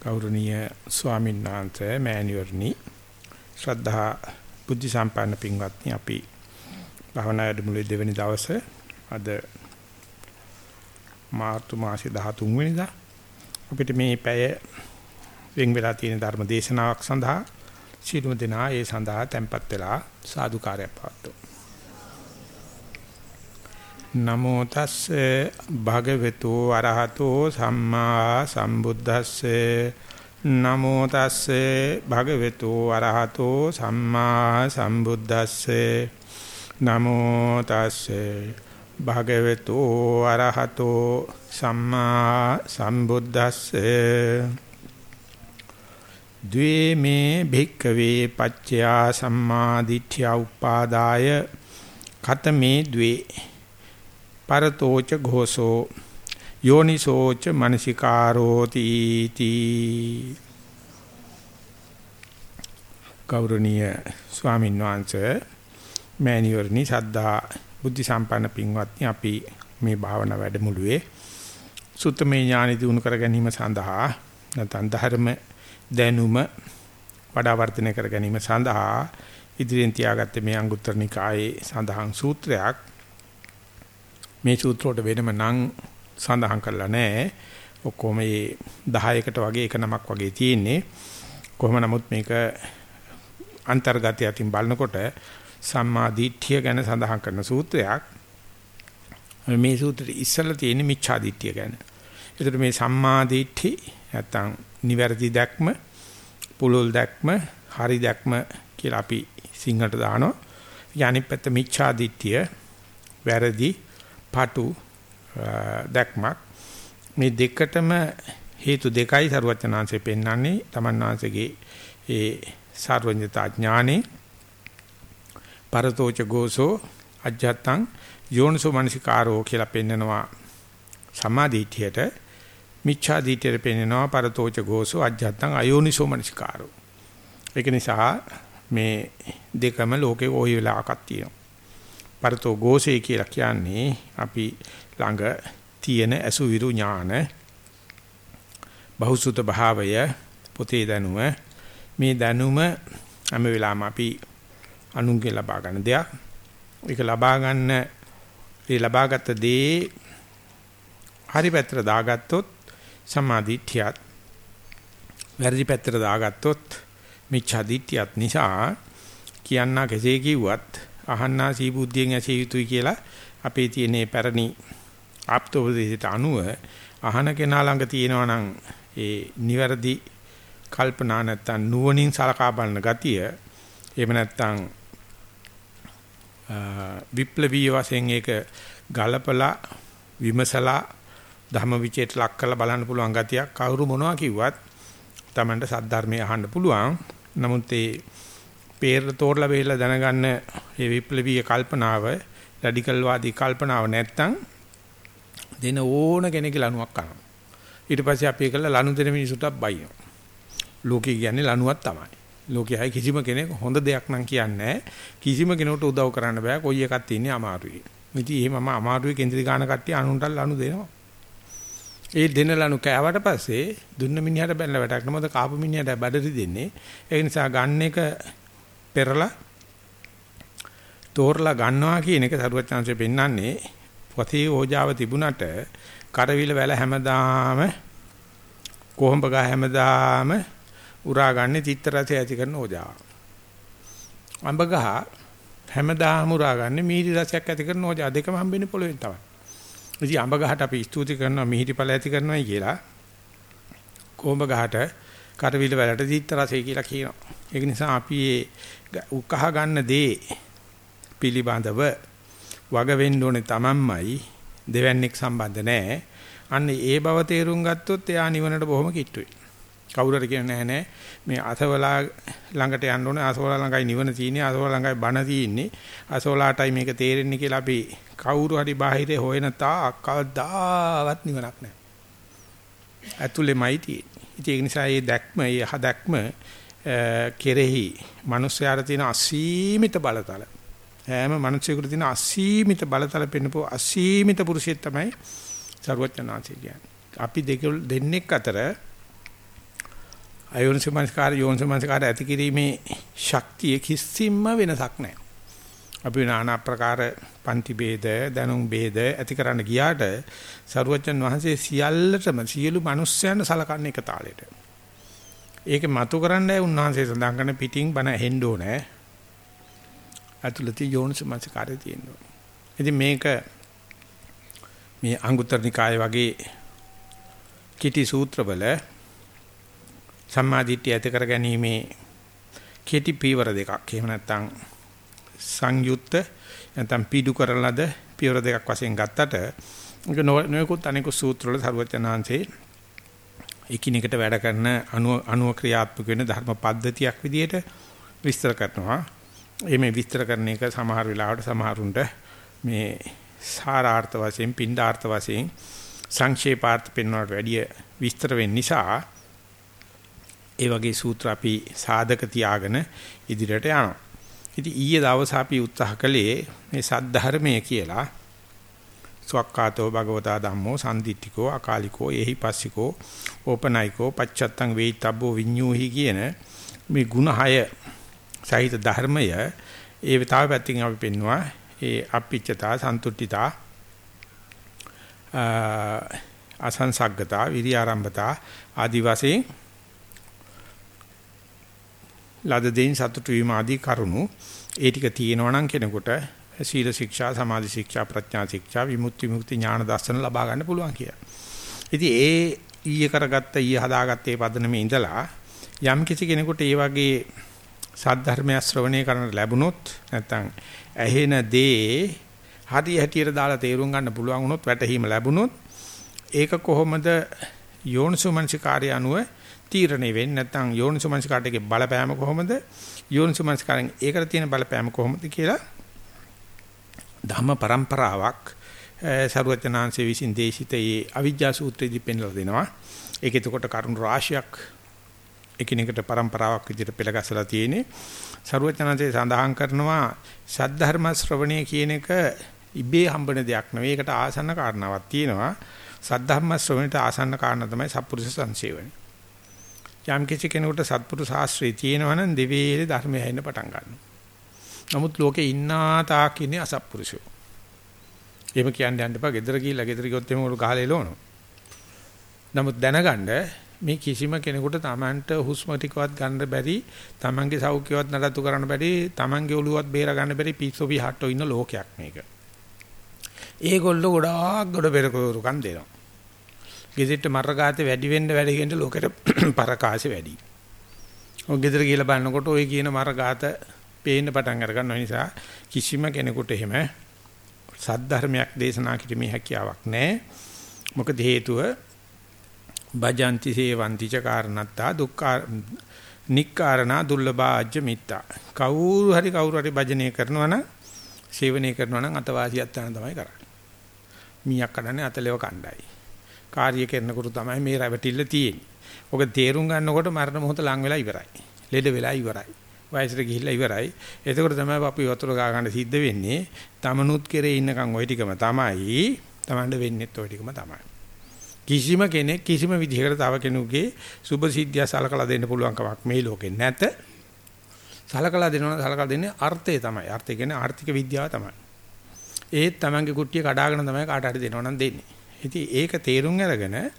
ගෞරවනීය ස්වාමීන් වහන්සේ මෑණිවරණි. ශ්‍රද්ධා බුද්ධ සම්පන්න පින්වත්නි අපි භවනා වැඩමුළුවේ දෙවැනි දවසේ අද මාර්තු මාසේ 13 වෙනිදා අපිට මේ පැය වෙන් වෙලා තියෙන ධර්ම දේශනාවක් සඳහා සිළුම දෙනා ඒ සඳහා tempත් වෙලා සාදුකාරයක් පවත්වමු. නමෝ තස්සේ භගවතු අරහතෝ සම්මා සම්බුද්දස්සේ. නමෝ තස්සේ භගවතු අරහතෝ සම්මා සම්බුද්දස්සේ. නමෝ තස්සේ භගවතු අරහතෝ සම්මා සම්බුද්දස්සේ. ද්වේමේ භික්ඛවේ පච්චයා සම්මා දිට්ඨිය උපාදාය. ඛතමේ ද්වේ පරතෝච ഘോഷෝ යෝනිසෝච මනසිකාරෝති තී ගෞරවනීය ස්වාමීන් වහන්සේ මෑණිවරණි සද්ධා බුද්ධ සම්පන්න පින්වත්නි අපි මේ භාවනා වැඩමුළුවේ සුත්තමේ ඥානෙ දිනු කර ගැනීම සඳහා නැත්නම් ධර්ම දැනුම වඩා වර්ධනය කර ගැනීම සඳහා ඉදිරියෙන් තියාගත්තේ මේ අංගුත්තර නිකායේ සඳහන් සූත්‍රයක් මේ සූත්‍ර වලට වෙනම නම් සඳහන් කරලා නැහැ. ඔක්කොම මේ 10කට වගේ එක නමක් වගේ තියෙන්නේ. කොහොම නමුත් මේක අන්තර්ගතය අතින් බලනකොට සම්මා දිට්ඨිය ගැන සඳහන් කරන සූත්‍රයක්. මේ සූත්‍රයේ ඉස්සලා තියෙන මිච්ඡා දිට්ඨිය ගැන. ඒකට මේ සම්මා දිට්ඨි නැත්තම් නිවැරදි දැක්ම, පුලුල් දැක්ම, හරි දැක්ම කියලා අපි සිංහලට දානවා. යනිත් පැත්ත මිච්ඡා දිට්ඨිය වැරදි පාටු දැක්මක්. මේ දෙකටම හේතු දෙකයි සරුවචනාංශයෙන් පෙන්වන්නේ. තමන්නාංශගේ ඒ සර්වඥතා ඥානේ පරතෝච ගෝසෝ අජත්තං යෝනිසෝ මනසිකාරෝ කියලා පෙන්නනවා සමාධිඨියට මිච්ඡා දිටියට පෙන්නනවා පරතෝච ගෝසෝ අජත්තං අයෝනිසෝ මනසිකාරෝ. ඒක නිසා මේ දෙකම ලෝකේ ওই වෙලාවකක් තියෙනවා. පරතෝ ഘോഷේ කියලා කියන්නේ අපි ළඟ තියෙන අසුවිරු ඥාන බහුසුත භාවය පොතේ දැනුම. මේ දැනුම හැම වෙලාවම අපි අනුන්ගේ ලබා ගන්න දෙයක්. ඒක ලබා ගන්න ඒ ලබාගත් දේ හරි පැත්තට දාගත්තොත් සමාධිත්‍යත් වැරදි පැත්තට දාගත්තොත් මිච්ඡා දිට්ඨියත් නිසා කියන්නා කෙසේ කිව්වත් අහන්නා සීබුද්ධියෙන් ඇසිය යුතුයි කියලා අපේ තියෙන පැරණි ආප්තෝපදේශයට අනුව අහන කෙනා ළඟ තියෙනවා නම් ඒ නිවැරදි කල්පනා නැත්තම් නුවණින් සලකා බලන ගතිය එහෙම නැත්තම් විප්ලවීය වශයෙන් ඒක ගලපලා විමසලා ධම්මවිචේට ලක් කරලා බලන්න පුළුවන් ගතියක් කවුරු මොනවා කිව්වත් Tamanට සද්ධර්මය අහන්න පුළුවන්. නමුත් ඒ පේර තෝරලා වෙහෙලා දැනගන්න මේ විප්ලවීය කල්පනාව රැඩිකල් වාදී කල්පනාව නැත්තම් දෙන ඕන කෙනෙක්ගේ ලණුවක් කරනවා. ඊට පස්සේ අපි ඒකල ලණු දෙන මිනිසුන්ට බයිනවා. ලෝකේ කියන්නේ ලණුවක් තමයි. ලෝකයේ කිසිම කෙනෙක් හොඳ දෙයක් නම් කියන්නේ කිසිම කෙනෙකුට උදව් කරන්න බෑ. කොයි එකක් තියෙන්නේ අමාරුයි. ඉතින් එහෙමම අමාරුයි කේන්ද්‍රී ගාන කට්ටිය අනුන්ට ලණු දෙනවා. ඒ දෙන ලණු කෑවට පස්සේ දුන්න මිනිහට බැලලා වැඩක් නෑ. මොකද කාපු මිනිහට බඩරි දෙන්නේ. ඒ නිසා ගන්න එක පෙරලා තෝරලා ගන්නවා කියන එක සරුවචාන්සේ පෙන්වන්නේ පොතේ ඕජාව තිබුණට කරවිල වැල හැමදාම කොහොඹ ගහ හැමදාම උරා ගන්න චිත්ත රසය ඇති කරන ඕජාව. අඹ ගහ හැමදාම උරා ගන්න මිහිරි රසයක් ඇති කරන ඕජාව දෙකම හම්බෙන්නේ පොළොවෙන් තමයි. ඉතින් අඹ ගහට අපි ස්තුති කරනවා මිහිරි ඵල ඇති කරනවායි කියලා. කොහොඹ ගහට කරවිල වලට චිත්ත රසය කියලා කියනවා. ඒක නිසා අපි මේ උකහා ගන්න දේ පිළිබඳව වග වෙන්න ඕනේ තමන්මයි දෙවන්නේක් සම්බන්ධ නැහැ. අන්න ඒ බව තේරුම් ගත්තොත් එයා නිවනට බොහොම කිට්ටුයි. කවුරුහරි කියන්නේ නැහැ නෑ මේ අසවලා ළඟට යන්න ඕනේ අසවලා ළඟයි නිවන තියෙන්නේ අසවලා ළඟයි බණ තියෙන්නේ අසවලාටයි මේක තේරෙන්නේ කියලා අපි කවුරු හරි බාහිරේ හොයන තා කවදාවත් නිවනක් නැහැ. ඇතුළෙමයි තියෙන්නේ. ඒක නිසා මේ දැක්ම, මේ හදක්ම කෙරෙහි මිනිස්යාට තියෙන අසීමිත බලතල හැම මිනිසෙකුට තියෙන අසීමිත බලතල පෙන්නපෝ අසීමිත පුරුෂයෙක් තමයි සරුවචනාංශය කියන්නේ. අපි දෙක දෙන්නෙක් අතර අයෝනිසමනස්කාර යෝනිසමනස්කාර ඇති කිරීමේ ශක්තිය කිසිම වෙනසක් නැහැ. අපි নানা ප්‍රකාර පන්ති ભેද, දනුම් ભેද ඇති කරන්න ගියාට සරුවචන් වහන්සේ සියල්ලටම සියලු මිනිස්යන් සලකන්නේ එක තාලෙට. ඒක මතු කරන්නයි උන්වහන්සේ සඳහන් කරන පිටින් බණ ඇහෙන්න ඕනේ. අතුලති යෝනිසමනස්කාරය තියෙනවා. ඉතින් මේක මේ අංගුත්තර නිකාය වගේ කිටි සූත්‍රවල සම්මාදිට්ඨිය ඇති කර ගැනීමේ කෙටි පීවර දෙකක්. එහෙම නැත්නම් සංයුත්ත නැත්නම් පීඩු කරලද පීවර දෙකක් වශයෙන් ගත්තට ඒක නොයෙකුත් අනෙකුත් සූත්‍රවල සරුවචනාංශේ එකිනෙකට වැඩ කරන අණුව අණුව ක්‍රියාත්මක වෙන ධර්ම පද්ධතියක් විදිහට විස්තර කරනවා. මේ විස්තර කරන එක සමහර වෙලාවට සමහරුන්ට මේ සාරාර්ථ වශයෙන් පින්ඩාර්ථ වශයෙන් සංක්ෂේපාර්ථ පෙන්වනට වැඩිය විස්තර වෙන්න නිසා ඒ වගේ සූත්‍ර අපි සාධක තියාගෙන ඉදිරියට යනවා. ඉතින් ඊයේ දවස් අපි උත්සාහ කළේ මේ සද්ධර්මය කියලා සවක්කාතෝ භගවතා ධම්මෝ සම්දිත්තිකෝ අකාලිකෝ එහි පස්සිකෝ ඕපනයිකෝ පච්චත්තං වේිතබ්බෝ විඤ්ඤූහි කියන මේ ಗುಣ හය සහිත ධර්මය ඒ තව පැත්තකින් අපි පෙන්නවා. ඒ අපිච්චතා සන්තුට්ඨිතා අසංසග්ගතා විරි ආරම්භතා ආදි වශයෙන් ලද දෙයින් සතුටු වීම ආදී කරුණු ඒ ටික තියෙනවා නම් කෙනෙකුට සීල ශික්ෂා සමාධි ශික්ෂා ප්‍රඥා ශික්ෂා විමුක්ති විමුක්ති ඥාන දර්ශන ලබා ගන්න පුළුවන් කියලා. ඉතින් ඒ ඊයේ කරගත්ත ඊයේ හදාගත්ත ඒ පදනමේ ඉඳලා යම් කිසි කෙනෙකුට ඒ වගේ සද්ධර්මය ශ්‍රවණය කරන්න ලැබුණොත් නැත්නම් ඇහෙන දේ හරි හැටියට දාලා තේරුම් ගන්න පුළුවන් වුණොත් වැටහීම ලැබුණොත් ඒක කොහොමද යෝනිසුමනසිකාර්ය අනුව තීරණය වෙන්නේ නැත්නම් යෝනිසුමනසිකාටගේ බලපෑම කොහොමද යෝනිසුමනසිකාරෙන් ඒකට තියෙන බලපෑම කොහොමද කියලා ධම්ම પરම්පරාවක් සරුවචනාංශයේ විසින් දේශිතයේ අවිජ්ජා සූත්‍රයේදී පෙන්ලා දෙනවා. ඒක එතකොට කරුණු රාශියක් එකිනෙකට પરම්පරාවක් විදිහට පෙළගස්සලා තියෙන්නේ. සරුවචනාංශයේ සඳහන් කරනවා සද්ධර්ම ශ්‍රවණය කියන එක ඉබේ හම්බෙන දෙයක් නෙවෙයි. ඒකට ආසන්න කාරණාවක් තියෙනවා. සද්ධර්ම ශ්‍රවණයට ආසන්න කාරණා තමයි සත්පුරුෂ සංසේවණය. යම් කිසි කෙනෙකුට සත්පුරුෂ ශාස්ත්‍රය තියෙනවා නම් දෙවියනේ ධර්මය හැින්න පටන් ගන්නවා. නමුත් ලෝකේ ඉන්නා තාක් ඉන්නේ අසත්පුරුෂයෝ. එහෙම කියන්නේ යන්න එපා. ගෙදර ගිහිල්ලා ගෙදර ගියොත් එහෙම උඩ ගහලා එලවනවා. නමුත් දැනගන්න මේ කිසිම කෙනෙකුට Tamanට හුස්ම ටිකවත් ගන්න බැරි, Tamanගේ සෞඛ්‍යවත් නඩත්තු කරන්න බැරි, Tamanගේ ඔළුවත් බේර ගන්න බැරි පිස්සෝ විහට්ටෝ ඉන්න ලෝකයක් මේක. ඒගොල්ලෝ ගොඩාක් ගොඩ පෙරකරුකම් දෙනවා. ගෙදරට මරගාතේ වැඩි වෙන්න වැඩි වෙන්න ලෝකෙට පරකාසෙ වැඩි. ඔය ගෙදර ගිහලා බලනකොට ওই කියන මරගාත පේන්න පටන් අර ගන්න නිසා කිසිම කෙනෙකුට එහෙම සද්ධර්මයක් දේශනා කිරීමේ හැකියාවක් නැහැ. මොකද හේතුව භජಂತಿ සේවಂತಿ ච කාරණත්තා දුක්ඛ නික්කාරණා දුර්ලභාජ්‍ය මිත්තා. කවුරු හරි කවුරු හරි භජනය කරනවා නම් සේවනය කරනවා නම් අතවාසියක් ගන්න තමයි කරන්නේ. මීයක් කඩන්නේ අතලෙව කණ්ඩායි. කාර්ය කරනකොට තමයි මේ රැවටිල්ල තියෙන්නේ. ඔක තේරුම් ගන්නකොට මරණ මොහොත ලඟ වෙලා ඉවරයි. ලෙඩ වෙලා ඉවරයි. වයසට ගිහිල්ලා ඉවරයි. එතකොට තමයි අපි වතුර ගා ගන්න සිද්ධ වෙන්නේ. තමනුත් කෙරේ ඉන්නකම් ওই ටිකම තමයි. Tamande වෙන්නේත් ওই ටිකම තමයි. කිසිම කෙනෙක් කිසිම විදිහකට තව කෙනෙකුගේ සුභ සිද්ධිය සලකලා දෙන්න පුළුවන් කමක් මේ ලෝකේ නැත. සලකලා දෙනවා සලකලා දෙන්නේ අර්ථය තමයි. අර්ථය කියන්නේ ආර්ථික විද්‍යාව තමයි. ඒත් Tamange කුට්ටිය කඩාගෙන තමයි කාට හරි දෙනවා නම් දෙන්නේ. ඉතින් ඒක තේරුම් අරගෙන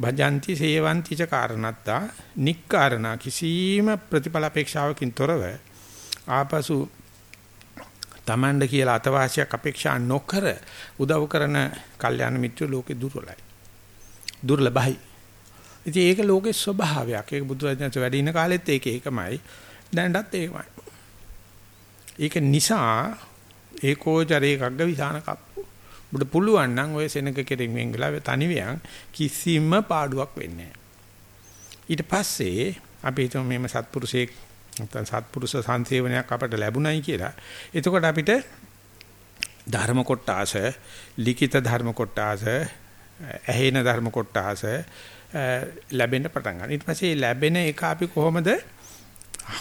භජಂತಿ සේවಂತಿ ච කාරණත්තා නික්කාරණා කිසිම ප්‍රතිඵල අපේක්ෂාවකින් තොරව ආපසු Tamanda කියලා අතවාසියක් අපේක්ෂා නොකර උදව් කරන කල්යාණ මිත්‍ර ලෝකේ දුර්වලයි. දුර්ලභයි. ඉතින් ඒක ලෝකේ ස්වභාවයක්. ඒක බුදුරජාණන් වැඩ ඉන්න කාලෙත් ඒක ඒකමයි. දැනටත් ඒකමයි. ඒක නිසා ඒකෝචරේ කග්ග විසාන කප්පු ඔබට පුළුවන් නම් ඔය සෙනක කෙරෙන් වෙන් වෙලා තනිවියන් කිසිම පාඩුවක් වෙන්නේ ඊට පස්සේ අපි හිතමු මේම සත්පුරුෂයෙක් නැත්නම් සත්පුරුෂ සංසේවනයක් අපට ලැබුණයි කියලා. එතකොට අපිට ධර්ම කොටාස, ලිඛිත ධර්ම කොටාස, ඇහෙන ධර්ම කොටාස ලැබෙන්න පටන් ගන්නවා. ඊට පස්සේ ලැබෙන එක අපි කොහොමද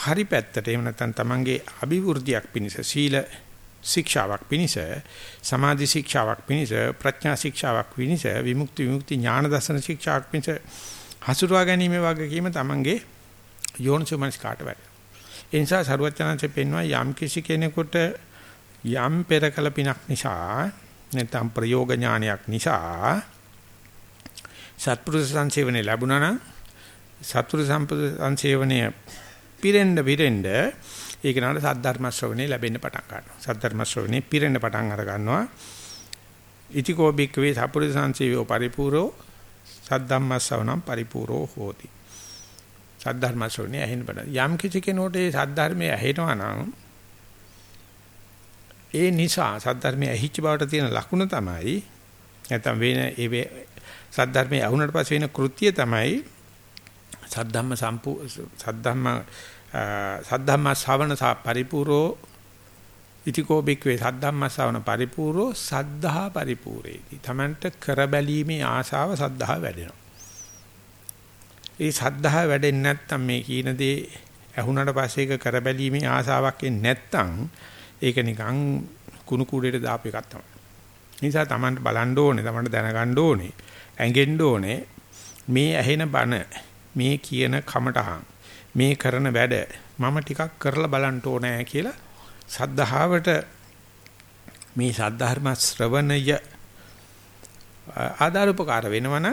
හරි පැත්තට එහෙම නැත්නම් තමන්ගේ අභිවෘද්ධියක් පිණිස සීල ශික්ෂාවක් පිණිස සමාධි ශික්ෂාවක් පිණිස ප්‍රඥා ශික්ෂාවක් පිණිස විමුක්ති විමුක්ති ඥාන දර්ශන ශික්ෂාවක් පිණිස හසුරුවා ගැනීම වගකීම තමන්ගේ යෝනිසෝමනස් කාට වැඩ. ඒ නිසා සරුවචනanse පෙන්වනවා යම් කිසි කෙනෙකුට යම් පෙරකල පිනක් නිසා නැත්නම් ප්‍රයෝග ඥානයක් නිසා සත්පුරුෂ සංසේවනේ ලැබුණා නම් සත්පුරුෂ සංසේවනය පිරෙන්න පිරෙන්න ඒක නට සද්ධර්ම ශ්‍රවණේ ලැබෙන්න පටන් ගන්නවා. සද්ධර්ම ශ්‍රවණේ පිරෙන්න පටන් අර ගන්නවා. ඉතිකෝ බික්කවේ සපුරිස සංසේවෝ පරිපූර්ණෝ සද්ධම්මස්සවනම් පරිපූර්ණෝ හෝති. සද්ධර්ම ශ්‍රවණේ ඇහෙන්න බඩ. යම් කිසි කෙනෙකුට ඒ සද්ධර්මයේ ඇහෙනවා නම් ඒ නිසා සද්ධර්මයේ ඇහිච්ච බවට තියෙන ලකුණ තමයි නැත්නම් වෙන ඒ සද්ධර්මයේ අහුනට පස්සේ වෙන කෘත්‍ය තමයි සද්ධම්ම සම්පූ සද්ධම්ම සද්ධම්ම ශ්‍රවණ පරිපූර්ණෝ ඉතිකෝ බික්වේ සද්ධම්ම ශ්‍රවණ පරිපූර්ණෝ සද්ධා පරිපූර්ණේති. Tamanට කරබැලීමේ ආශාව සද්ධා වැඩෙනවා. ඒ සද්ධා වැඩෙන්නේ නැත්නම් මේ කීන දේ ඇහුණට පස්සේ ඒක කරබැලීමේ ආසාවක් එන්නේ නැත්නම් ඒක නිකන් කුණු කුඩේට දාපු එකක් තමයි. නිසා Tamanට බලන්න ඕනේ, Tamanට දැනගන්න ඕනේ, ඇඟෙන්න ඕනේ මේ ඇහෙන බණ, මේ කියන කමටහන්, මේ කරන වැඩ මම ටිකක් කරලා බලන්න ඕනේ කියලා සද්ධාවට මේ සද්ධර්ම ශ්‍රවණය ආදාර උපකාර වෙනවනම්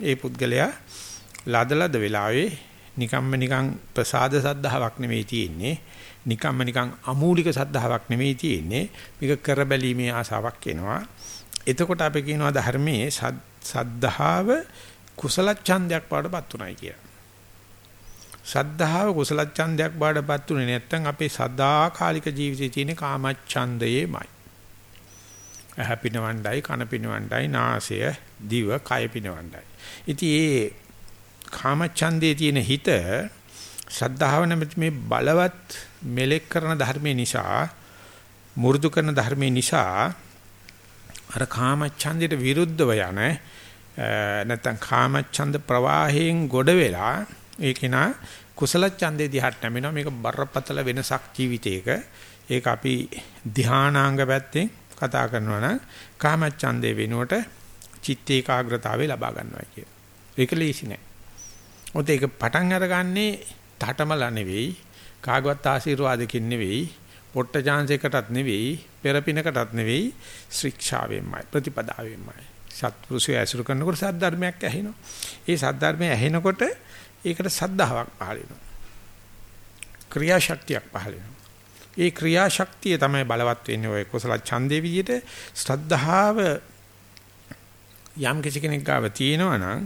ඒ පුද්ගලයා ලදලද වෙලාවේ නිකම්ම නිකං ප්‍රසාද සද්ධාාවක් නෙවෙයි තියෙන්නේ. නිකම්ම නිකං අමූලික සද්ධාාවක් නෙවෙයි තියෙන්නේ. මේක කරබැලීමේ ආසාවක් එනවා. එතකොට අපි කියනවා ධර්මයේ සද්ධාව කුසල ඡන්දයක් බවටපත් උනායි කියලා. සද්ධාව කුසල ඡන්දයක් බවටපත් උනේ නැත්නම් අපේ සදාකාලික ජීවිතයේ තියෙන කාමච්ඡන්දයේමයි. ඇහැ පිනවණ්ඩයි කන පිනවණ්ඩයි නාසය දිව කය පිනවණ්ඩයි. ඉතින් ඒ කාමච්ඡන්දේ තියෙන හිත ශ්‍රද්ධාව නැමැති මේ බලවත් මෙලෙක් කරන ධර්මේ නිසා මුරුදු කරන ධර්මේ නිසා අර කාමච්ඡන්දයට විරුද්ධව යන නැත්නම් කාමච්ඡන්ද ප්‍රවාහයෙන් ගොඩ වෙලා ඒකිනා කුසල ඡන්දේ දිහාට නැමෙනවා මේක බරපතල වෙනසක් ජීවිතේක ඒක අපි ධානාංග පැත්තෙන් කතා කරනවා නම් කාමච්ඡන්දේ වෙනුවට චිත්ත ඒකාග්‍රතාවය ලබා ගන්නවා කිය. ඒක ලීසි නෑ. මොකද ඒක පටන් අරගන්නේ තාටමල නෙවෙයි කාගවත් ආශිර්වාදකින් නෙවෙයි පොට්ට chance එකටත් නෙවෙයි පෙරපිනකටත් නෙවෙයි ශික්ෂාවෙන්මයි ප්‍රතිපදාවෙන්මයි සත්පුරුෂය ඇසුරු කරනකොට සද්ධර්මයක් ඇහෙනවා ඒ සද්ධර්මය ඇහෙනකොට ඒකට සද්ධාාවක් පහළ වෙනවා. ක්‍රියාශක්තියක් පහළ වෙනවා. ඒ ක්‍රියාශක්තිය තමයි බලවත් වෙන්නේ ඔය කුසල ඡන්දේ විදිහට. ශ්‍රද්ධාව යම් කිසි කෙනෙක් ගාව තියෙනවා නම්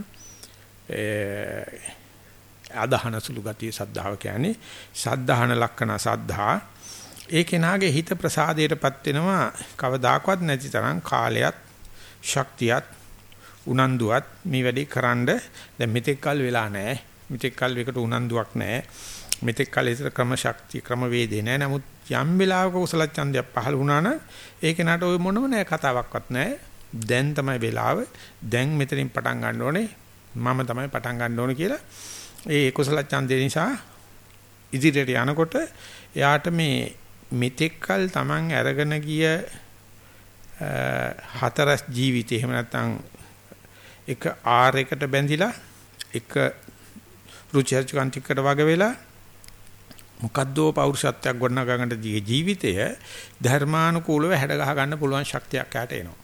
අදහන සුළු ගතිය සද්ධාව කියන්නේ. සද්ධාහන ලක්ෂණ සද්ධා ඒ කෙනාගේ හිත ප්‍රසාදයටපත් වෙනවා කවදාකවත් නැති තරම් කාලයත් ශක්තියත් උනන්දුවත් මේ වැඩේ කරන්න. දැන් මෙතෙක් කල් වෙලා නැහැ. මෙතෙක් කල් එකට උනන්දුවක් නැහැ මෙතෙක් කල් ඉතර ක්‍රම ශක්තිය ක්‍රම වේදේ නැහැ නමුත් යම් වෙලාවක කුසල ඡන්දයක් පහළ වුණා නම් ඒ කෙනාට ওই මොනම නැහැ කතාවක්වත් නැහැ දැන් තමයි වෙලාව. දැන් මෙතනින් පටන් ගන්න ඕනේ. මම තමයි පටන් ගන්න ඕනේ කියලා. ඒ කුසල ඡන්දේ නිසා ඉදිරියට යනකොට එයාට මේ මෙතෙක්කල් Taman අරගෙන ගිය හතරස් ජීවිතේ එහෙම නැත්නම් එක ආර් එකට බැඳිලා එක රුචර්ජකාන්තිකට වග වෙලා මොකද්දෝ පෞරුෂත්වයක් ගොඩනගා ගන්න ජීවිතය ධර්මානුකූලව හැඩ ගහ ගන්න පුළුවන් ශක්තියක් යට එනවා.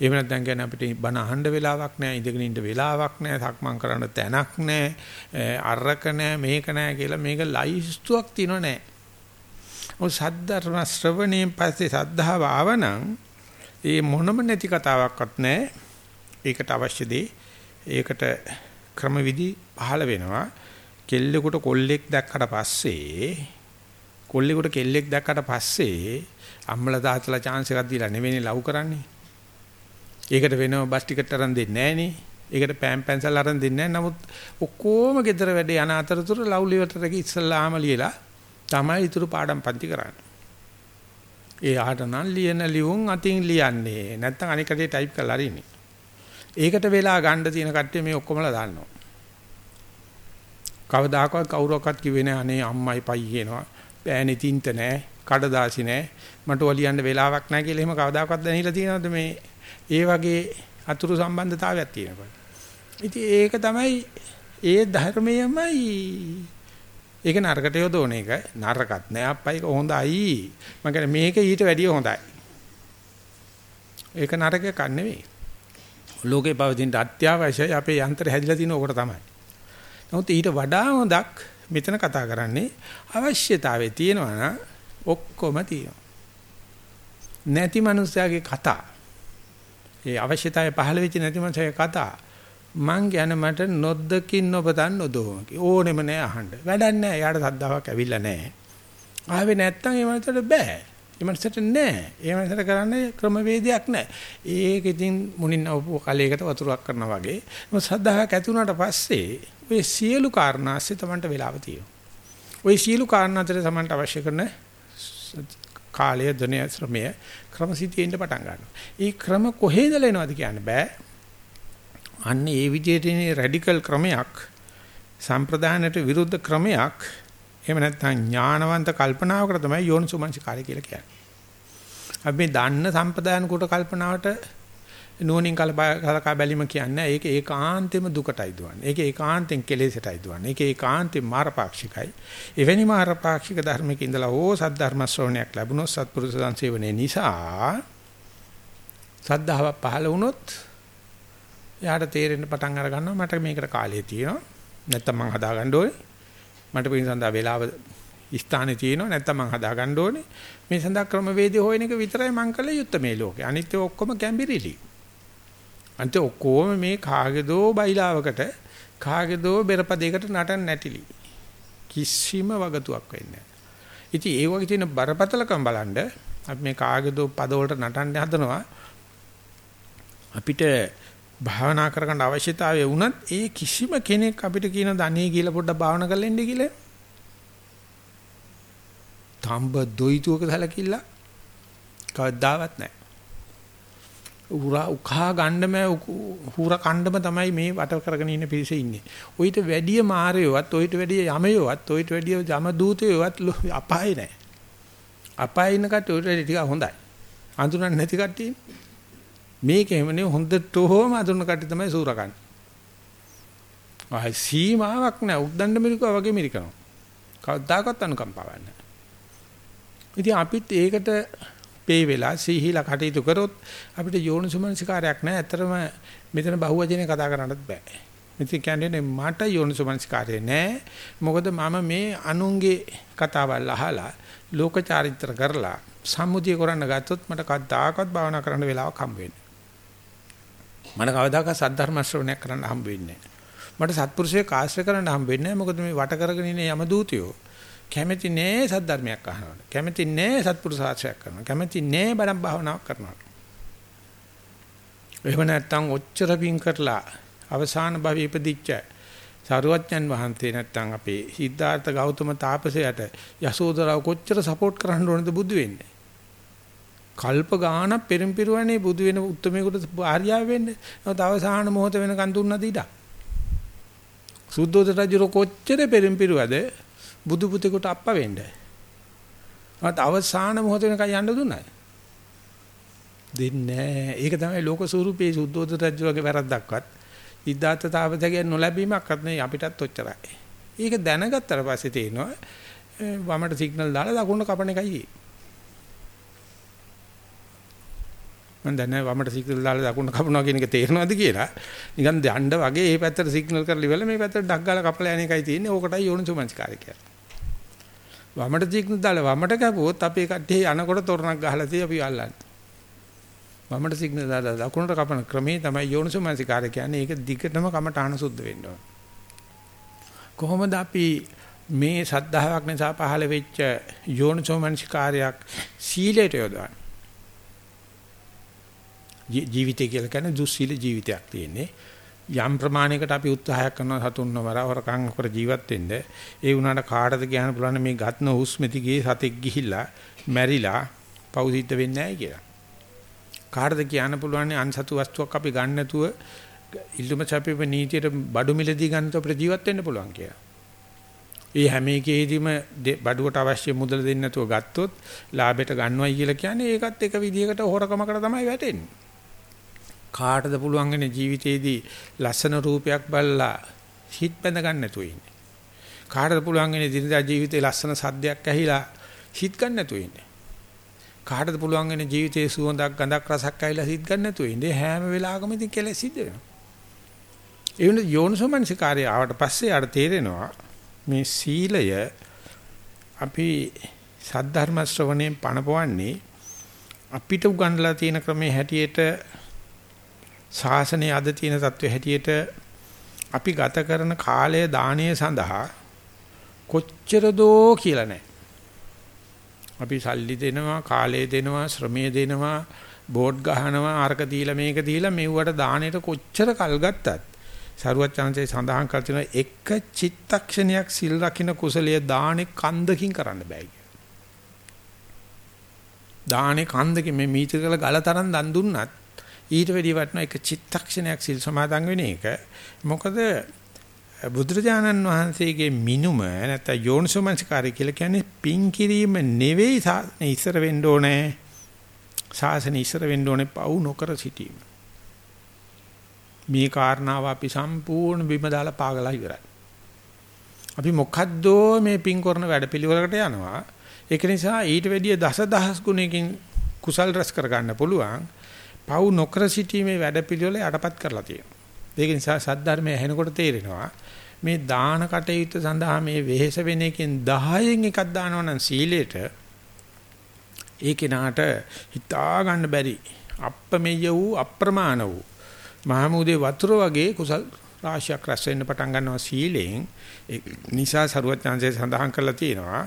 එහෙම නැත්නම් කියන්නේ අපිට බණ අහන්න වෙලාවක් නැහැ, ඉඳගෙන ඉන්න වෙලාවක් නැහැ, සක්මන් කරන්න තැනක් නැහැ, අරක නැහැ, මේක නැහැ කියලා මේක ලයිස්තුවක් තියනව නැහැ. ඔය සද්ධර්ම ශ්‍රවණයෙන් පස්සේ සද්ධාව ආවනම් ඒ මොනම නැති කතාවක්වත් නැහැ. ඒකට අවශ්‍ය දේ ඒකට ක්‍රමවිදි පහළ වෙනවා. කෙල්ලෙකුට කොල්ලෙක් දැක්කට පස්සේ කොල්ලෙකුට කෙල්ලෙක් දැක්කට පස්සේ අම්මලා තාත්තලා chance එකක් දීලා නෙවෙයි ලව් කරන්නේ. ඒකට වෙනම බස් ටිකට් අරන් දෙන්නේ නැහනේ. ඒකට පෑන් පැන්සල් අරන් දෙන්නේ නැහැ. නමුත් ඔක්කොම ගෙදර වැඩේ යන අතරතුර ලව් ලෙටර් එක ඉස්සල්ලාම ලියලා තමයි ඊටු පාඩම් පන්ති කරන්නේ. ඒ ආට නම් ලියන ලියුම් අතින් ලියන්නේ. නැත්තම් අනික කඩේ ටයිප් කරලා අරින්නේ. ඒකට වෙලා ගන්න තියෙන කට්ටිය මේ ඔක්කොමලා දාන්නවා. කවදාකවත් කවුරක්වත් කිව්වේ නැහැ අනේ අම්මයි පයි කියනවා. පෑනේ තින්ත නැහැ, කඩදාසි නැහැ. මට ඔලියන්න වෙලාවක් නැහැ කියලා එහෙම කවදාකවත් දැනහිලා තියෙනවද? මේ ඒ වගේ අතුරු සම්බන්ධතාවයක් තියෙනකොට. ඉතින් ඒක තමයි ඒ ධර්මයමයි. ඒක නරකට යොදවන එක. නරකත් නෑ අප්පයි ඒක හොඳයි. මම කියන්නේ මේක ඊට වැඩිය හොඳයි. ඒක නරකයක් නෙවෙයි. ලෝකේ පවතින අත්‍යවශ්‍යයි අපේ යන්ත්‍රය හැදිලා තියෙන ඕකට තමයි. නමුත් ඊට වඩා හොඳක් මෙතන කතා කරන්නේ අවශ්‍යතාවය තියෙනවා නම් ඔක්කොම තියෙනවා. නැති මනුස්සයාගේ කතා. ඒ අවශ්‍යතාවය පහළ වෙච්ච නැති මනුස්සයාගේ කතා. මං කියන මට නොද්දකින් නොබතන් නොදෝමකි ඕනෙම නෑ අහන්න. වැඩක් නෑ. යාට සද්දාවක් ඇවිල්ලා නෑ. ආවේ නැත්තම් ඒ මනසට බෑ. ඒ මනසට නෑ ඒ මනසට කරන්නේ ක්‍රමවේදයක් නෑ ඒක ඉතින් මුණින් අවපු කලයකට වතුරක් කරනවා වගේ මොකද සද්දාවක් ඇති වුණාට පස්සේ ඔය සියලු කාරණාස්සේ තමන්ට වෙලාව තියෙනවා ඔය සියලු කාරණා අතර තමන්ට අවශ්‍ය කරන කාලය ධනය ශ්‍රමය ක්‍රමසිතියෙන්න පටන් ගන්නවා. ඒ ක්‍රම කොහේදලා එනවද කියන්න බෑ. අන්න ඒ විදිහට රැඩිකල් ක්‍රමයක් සම්ප්‍රදානයට විරුද්ධ ක්‍රමයක් එහෙම නැත්නම් ඥානවන්ත කල්පනාවකට තමයි යෝනිසුමංසකාරය කියලා කියන්නේ. අපි මේ දන්න සම්ප්‍රදාන කොට කල්පනාවට නුවණින් කලකා බැලීම කියන්නේ ඒක ඒකාන්තෙම දුකටයි දුවන්නේ. ඒක ඒකාන්තෙන් කෙලෙසටයි දුවන්නේ. ඒක ඒකාන්තෙන් මාරපාක්ෂිකයි. එවැනි මාරපාක්ෂික ධර්මයක ඉඳලා ඕ සද්ධර්ම ශ්‍රවණයක් ලැබුණොත් සත්පුරුෂ සංසේවනයේ නිසා සද්ධාව පහළ වුණොත් එයාට තේරෙන්න පටන් අර ගන්නවා මට මේකට කාලය තියෙනවා. නැත්තම් මං හදා ගන්න ඕනේ. මට පින් සඳහා වෙලාව ස්ථානේ තියෙනවා නැත්තම් මං හදා ගන්න ඕනේ. මේ සඳහා ක්‍රමවේදය හොයන එක විතරයි මං කළ යුත්තේ මේ ලෝකේ. අනිත් ඔක්කොම කැම්බිරිලි. අනිත් ඔක්කොම මේ කාගේදෝ බයිලාවකට කාගේදෝ බෙරපදයකට නටන්න නැටිලි. කිසිම වගතුවක් වෙන්නේ නැහැ. ඉතින් ඒ වගේ තියෙන බරපතලකම් බලන්න අපි මේ කාගේදෝ පදවලට නටන්න හදනවා. අපිට භාවනා කරගන්න අවශ්‍යතාවය වුණත් ඒ කිසිම කෙනෙක් අපිට කියන ධනෙ කියලා පොඩ්ඩක් භාවනා කරලා ඉන්න කියලා. තඹ දොයිතුවක සැලකිලා කවදාවත් නැහැ. උරා උකහා ගන්නම හුර කණ්ඩම තමයි මේ වට කරගෙන ඉන්න පිරිස ඉන්නේ. ඔయిత වැඩිය මාරයවත්, ඔయిత වැඩිය යමයවත්, ඔయిత වැඩිය යම දූතයවත් අපායේ නැහැ. අපායේ ඉන්න කට්ටිය ටික හොඳයි. අඳුරන්නේ නැති කට්ටිය මේක එහෙමනේ හොඳටම අඳුන කට්ටිය තමයි සූරකන්නේ. ආයි සීමාවක් නැහැ. උද්දණ්ඩ මිරිකුවා වගේ මිරිකනවා. කවදාකවත් අනුකම්පාවක් නැහැ. ඉතින් අපිත් ඒකට පේ වෙලා සීහිලා කටයුතු කරොත් අපිට යෝනිසුමනසිකාරයක් නැහැ. ඇත්තටම මෙතන බහුවචනේ කතා කරන්නත් බෑ. මෙතන කියන්නේ මට යෝනිසුමනසිකාරය නැහැ. මොකද මම මේ අනුන්ගේ කතාවල් අහලා ලෝක චාරිත්‍ර කරලා සම්මුතිය කරන්න ගත්තොත් මට කවදාකවත් භාවනා කරන්න වෙලාවක් හම්බ වෙන්නේ මට කවදාකවත් සද්ධර්ම ශ්‍රවණයක් කරන්න හම්බ වෙන්නේ මට සත්පුරුෂයෙක් ආශ්‍රය කරන්න හම්බ වෙන්නේ මොකද මේ වට කරගෙන ඉන්නේ යම දූතයෝ. කැමැති නෑ සද්ධර්මයක් අහනවට. කැමැති නෑ සත්පුරුෂ ආශ්‍රයක් කරනවා. කැමැති නෑ බණ භාවනාවක් කරනවා. එහෙම නැත්නම් ඔච්චර පින් කරලා අවසාන භවයේ ඉපදිච්ච සරුවච්චන් වහන්සේ නැත්නම් අපේ සිද්ධාර්ථ ගෞතම තාපසයාට යසෝදරාව කොච්චර සපෝට් කරන්න ඕනද බුදු වෙන්නේ? කල්ප ගානක් පෙරම්පිරුවනේ බුදු වෙන උත්මේකට ආර්යාව වෙන්නේ. නමුත් අවසාන මොහොත වෙනකන් දුන්නද ඉඩ. සුද්ධෝද රජු කොච්චර පෙරම්පිරුවද බුදු පුතේකට අප්ප වෙන්නේ. නමුත් අවසාන මොහොත වෙනකන් යන්න දුන්නා. දෙන්නේ ඒක තමයි ලෝක ස්වරූපයේ සුද්ධෝද රජු වගේ වැරද්දක්වත් ඉද්දාත තාපතගේ නොලැබීමක්වත් නෙවෙයි අපිටත් ඔච්චරයි. ඒක දැනගත්තට පස්සේ තේනවා වමට සිග්නල් දාලා දකුණට කපන එකයි තියෙන්නේ. මම දන්නේ වමට සිග්නල් දාලා දකුණට කපනවා කියන එක තේරෙනවද කියලා. නිකන් දණ්ඩ වගේ මේ පැත්තට සිග්නල් කරලා ඉවරලා මේ පැත්තට ඩක් ගාලා කපලා යන එකයි තියෙන්නේ. ඕකටයි යෝනිසුමංස්කාරය කියන්නේ. වමට සිග්නල් දාලා වමට කැපුවොත් අපේ කට්ටිය යනකොට තොරණක් ගහලා තිය අපි අල්ලන්නේ. වමට සිග්නල් දාලා දකුණට කපන ක්‍රමේ තමයි යෝනිසුමංස්කාරය කියන්නේ. ඒක දිගටම කමටහන සුද්ධ වෙන්න ඕන. කොහොමද අපි මේ සද්ධාාවක් නිසා පහළ වෙච්ච යෝනිසෝමනසිකාරයක් සීලයට යොදවන්නේ ජීවිතය කියලා කියන්නේ දුස්සීල ජීවිතයක් තියෙන්නේ. යම් ප්‍රමාණයකට අපි උත්සාහයක් කරනවා සතුන්ව මර හොරකම් කර ජීවත් වෙන්න. ඒ වුණාට කාටද කියන්න පුළුවන් මේ ගත්න හුස්ම දිගේ සතෙක් ගිහිල්ලා මැරිලා පෞසිද්ධ වෙන්නේ නැහැ කියලා. කාටද කියන්න පුළුවන් අන්සතු වස්තුවක් අපි ගන්න නැතුව ඉල්ලුම සැපෙප නීතියට බඩු මිලදී ගන්නත් අපිට ජීවත් වෙන්න පුළුවන් කියලා. ඒ හැම එකෙහිදීම බඩුවට අවශ්‍ය මුදල් දෙන්න නැතුව ගත්තොත් ලාභයට ගන්නවයි කියලා කියන්නේ ඒකත් එක විදිහකට හොරකමකට තමයි වැටෙන්නේ. කාටද පුළුවන්න්නේ ජීවිතේදී ලස්සන රූපයක් බලලා හිත බැඳ ගන්න නැතුව ඉන්නේ. කාටද පුළුවන් වෙන්නේ දිනදා ජීවිතේ ලස්සන සද්දයක් ඇහිලා හිත ගන්න නැතුව ඉන්නේ. කාටද පුළුවන් වෙන්නේ ජීවිතේ සුවඳක් ගඳක් රසක් ඇහිලා හිත ගන්න නැතුව ඉන්නේ. හැම වෙලාවකම ඉතින් කෙලෙස් සිද්ධ වෙනවා. ඒ වෙන යෝනිසෝමනසිකාරය ආවට පස්සේ ආට තේරෙනවා මේ සීලය අපි සද්ධර්ම ශ්‍රවණයෙන් පණපවන්නේ අපිට උගන්ලා තියෙන ක්‍රමයේ හැටියට ශාසනයේ අද තියෙන தત્ත්වයේ හැටියට අපි ගත කරන කාලය දානීය සඳහා කොච්චර දෝ කියලා නැහැ. අපි සල්ලි දෙනවා, කාලය දෙනවා, ශ්‍රමය දෙනවා, බෝඩ් ගහනවා, අරක දීලා මේක දීලා මෙව්වට දාණයට කොච්චර කල් ගත්තත් සරුවත් chance සඳහන් කර තියෙන එක චිත්තක්ෂණයක් සිල් රකින්න කුසලයේ දාණේ කන්දකින් කරන්න බෑ දාහනේ කන්දකින් මේ මීටරකල ගල තරම් දන් දුන්නත් ඊට වැඩි වටන එක චිත්තක්ෂණයක් සිල් සමාදන් වෙන එක. මොකද බුදුරජාණන් වහන්සේගේ මිනුම නැත්නම් යෝනිසෝමනසිකාරය කියලා කියන්නේ පින් කිරීම නෙවෙයි ඉස්සර වෙන්න ඕනේ. සාසන ඉස්සර වෙන්න ඕනේ පවු නොකර සිටීම. මේ කාරණාව අපි සම්පූර්ණ බිම දාලා පාගලා ඉවරයි. අපි මොකද්දෝ මේ පින් කරන වැඩපිළිවෙලකට යනවා. ඒක නිසා ඊට වැඩිය දසදහස් ගුණයකින් කුසල් රැස් කරගන්න පුළුවන්. පව් නොකර සිටීමේ වැඩපිළිවෙල යටපත් කරලා තියෙනවා. ඒක නිසා සද්ධර්මය ඇහෙනකොට තේරෙනවා මේ දාන කටයුත්ත සඳහා මේ වෙහෙස වෙන එකෙන් 10න් එකක් දානවා නම් සීලයට ඒ කෙනාට හිතා ගන්න බැරි අප්‍රමෙය වූ අප්‍රමාණ වූ මහමුදේ වතුර වගේ කුසල් රාශියක් රැස් වෙන්න පටන් ගන්නවා සීලෙන් ඒ නිසා සරුවත් chance සඳහන් කරලා තියෙනවා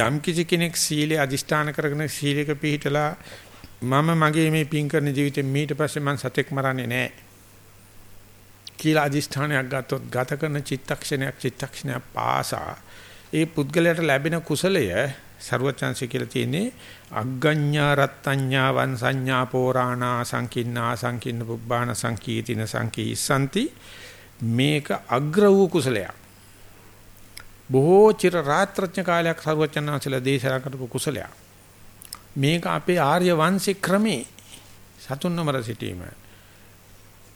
යම් කිසි කෙනෙක් සීලේ අදිෂ්ඨාන කරගෙන සීලයක පිළිහිටලා මම මගේ මේ පින් කරන ජීවිතේ මීට පස්සේ මං සතෙක් මරන්නේ නැහැ කියලා අදිෂ්ඨානයක් ගත්තොත් ගත කරන චිත්තක්ෂණයක් චිත්තක්ෂණයක් පාසා ඒ පුද්ගලයාට ලැබෙන කුසලය ਸਰවචන්සි කියලා තියෙන්නේ අග්ගඤ්ඤා රත්ත්‍ඤ්ඤා වංසඤ්ඤා පෝරාණා සංකින්නා සංකින්න පුබ්බාන සංකීතින සංකීසanti මේක අග්‍ර වූ කුසලයක් බොහෝ චිර රාත්‍රඥ කාලයක් සරුවචනාංශලා දේශනා කරපු කුසලයක්. මේක අපේ ආර්ය වංශේ ක්‍රමේ සතුන් නමර සිටීම.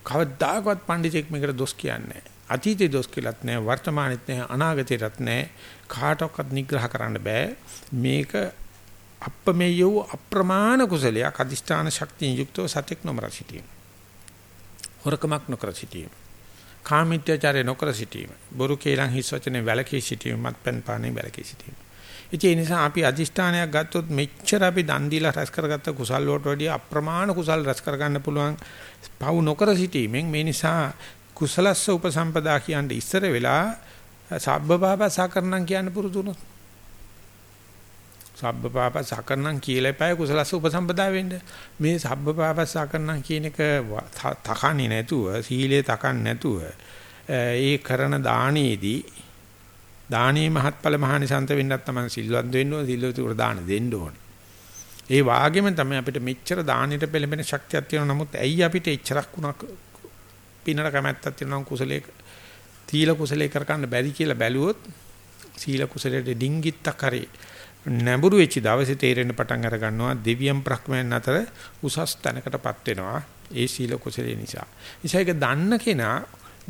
කවදාකවත් පඬිතෙක් මේකට දොස් කියන්නේ අතීතේ දොස් කියලාත් නැහැ වර්තමානෙත් නැහැ අනාගතේටත් නැහැ කාටවත් නිග්‍රහ කරන්න බෑ මේක අප්පමෙය වූ අප්‍රමාණ කුසලයක් අදිෂ්ඨාන ශක්තියෙන් යුක්තව සතෙක් නොමර සිටීම. හොරකමක් නොකර සිටීම. කාමීත්‍යචාරය නොකර සිටීම. බොරු කේලම් හිස් වචනේ වැළකී සිටීම, මත්පැන් පානේ වැළකී සිටීම. ඒ නිසා අපි අදිෂ්ඨානයක් ගත්තොත් මෙච්චර අපි දන් දීලා රැස් කරගත්ත කුසල් වලට වැඩිය අප්‍රමාණ කුසල් රැස් කරගන්න පුළුවන් පවු නොකර සිටීමෙන් මේ නිසා කුසලස්ස උපසම්පදා කියන්නේ ඉස්සර වෙලා සබ්බපාපසකරණම් කියන්න පුරුදු වුණොත් සබ්බපාප සකරණම් කියලා එපාය කුසලස්ස උපසම්පදා වෙන්න. මේ සබ්බපාප සකරණම් කියන එක තකන්නේ නැතුව සීලේ තකන්නේ නැතුව ඒ කරන දානයේදී දානේ මහත්ඵල මහානිසන්ත වෙන්නත් තමයි සිල්වත් වෙන්න ඕන සිල්වත් උර දාන දෙන්න ඕන. ඒ වාගෙම තමයි අපිට මෙච්චර දානෙට පෙළඹෙන ශක්තියක් තියෙනවා. නමුත් ඇයි අපිට එච්චරක් උනක් පිනර කැමැත්තක් තියෙනවා කුසලයේ තීල කුසලයේ කරගන්න බැරි කියලා බැලුවොත් සීල කුසලයේ ඩිංගිත්තක් හරි නැඹුරු වෙච්ච දවසේ තේරෙන්න පටන් අර ගන්නවා දෙවියන් බ්‍රහ්මයන් අතර උසස් තැනකටපත් වෙනවා ඒ සීල කුසලයේ නිසා. නිසා ඒක දන්න කෙනා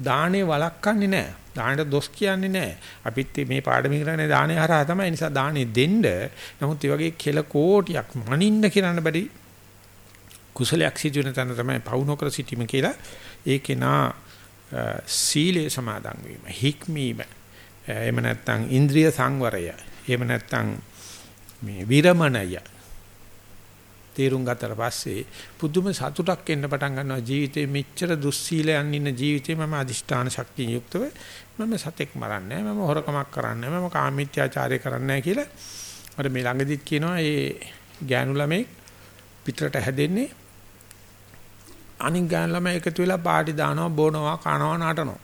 දානේ වළක්වන්නේ නැහැ. දානට දොස් කියන්නේ නැහැ. අපිත් මේ පාඩම කරන්නේ දානේ හරහා තමයි. නිසා දානේ දෙන්න. නමුත් මේ වගේ කෙල කෝටියක් මනින්න කියන්න බැරි කුසලයක් සිදු වෙන තැන තමයි පවු නොකර සිටීම කියලා. ඒකේ නා සීලේ සමාදන් වීම, හික්මීම, එහෙම නැත්නම් ඉන්ද්‍රිය සංවරය, එහෙම නැත්නම් මේ විරමණය තේරුම් ගත්තට පස්සේ පුදුම සතුටක් එන්න පටන් ගන්නවා. ජීවිතේ මෙච්චර දුස්සීලයන් ඉන්න ජීවිතේ මම අදිෂ්ඨාන ශක්තිය යුක්තව මම සතෙක් මරන්නේ මම හොරකමක් කරන්නේ මම කාමීත්‍යාචාරය කරන්නේ කියලා. මට මේ ළඟදිත් කියනවා ඒ ගෑනු ළමයි පිටරට හැදෙන්නේ. අනික් ගෑනු ළමයි එකතු වෙලා පාටි දානවා බොනවා කනවා නටනවා.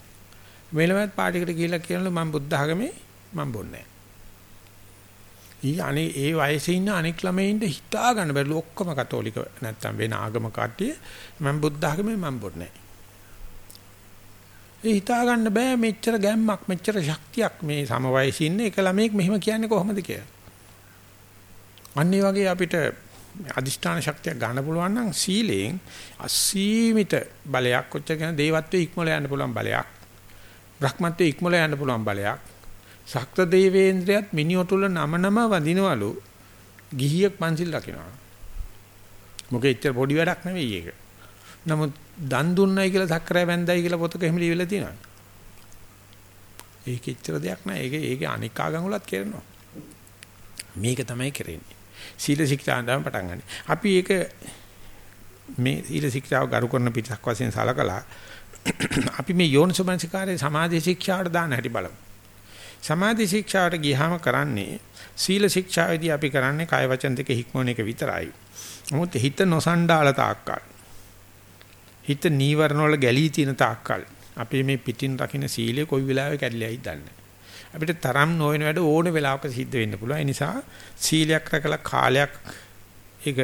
මේ ළමයිත් පාටිකට ගිහිල්ලා කියනලු මම බුද්ධ ආගමේ මම බොන්නේ ඊ අනේ ඒ වයසේ ඉන්න අනෙක් ළමයින්ට හිතා ගන්න බැරිලු ඔක්කොම කතෝලික නැත්තම් වෙන ආගම කට්ටිය මම බුද්ධ ආගමේ මම බොන්නේ ඒ හිතා ගන්න බෑ මෙච්චර ගැම්මක් මෙච්චර ශක්තියක් මේ සම වයසේ ඉන්න එක ළමෙක් මෙහෙම කියන්නේ කොහොමද කියලා. අන්න වගේ අපිට අදිෂ්ඨාන ශක්තියක් ගන්න පුළුවන් නම් සීලයෙන් අසීමිත බලයක් කොච්චර කියන දේවත්වයේ ඉක්මල යන්න පුළුවන් බලයක් බ්‍රහ්මත්වයේ ඉක්මල යන්න පුළුවන් බලයක්. ශක්ත දේවේන්ද්‍රයත් මිනිඔටුල නම නම වඳිනවලු ගිහියෙක් පන්සිල් රකින්නවා. මොකද එච්චර පොඩි වැඩක් නෙවෙයි ඒක. නමුත් දන් දුන්නයි කියලා සක්‍රය වැන්දයි කියලා පොතක එහෙම ලියවිලා තියෙනවා. ඒක එච්චර දෙයක් නෑ. ඒක ඒක අනික් ආගම් වලත් කරනවා. මේක තමයි කරන්නේ. සීල ශික්ෂාවෙන් තමයි පටන් ගන්න. අපි ඒක මේ සීල ශික්ෂාව ගරු කරන පිටසක් වශයෙන් සලකලා අපි මේ යෝනිසමනසිකාරයේ සමාධි ශික්ෂාවට දාන්න හැටි බලමු. සමාධි ශික්ෂාවට ගියාම කරන්නේ සීල ශික්ෂාවේදී අපි කරන්නේ කාය වචන දෙක හික්මවන එක විතරයි. නමුත් හිත නොසණ්ඩාල තාක්කල් හිත නීවරණ වල ගැලී තියෙන තාක්කල් අපි මේ පිටින් රකින්න සීලය කොයි වෙලාවෙ කැඩිලායි දන්නේ. අපිට තරම් නොවන වැඩ ඕන වෙලාවක සිද්ධ වෙන්න පුළුවන්. ඒ නිසා සීලයක් රැකලා කාලයක් ඒක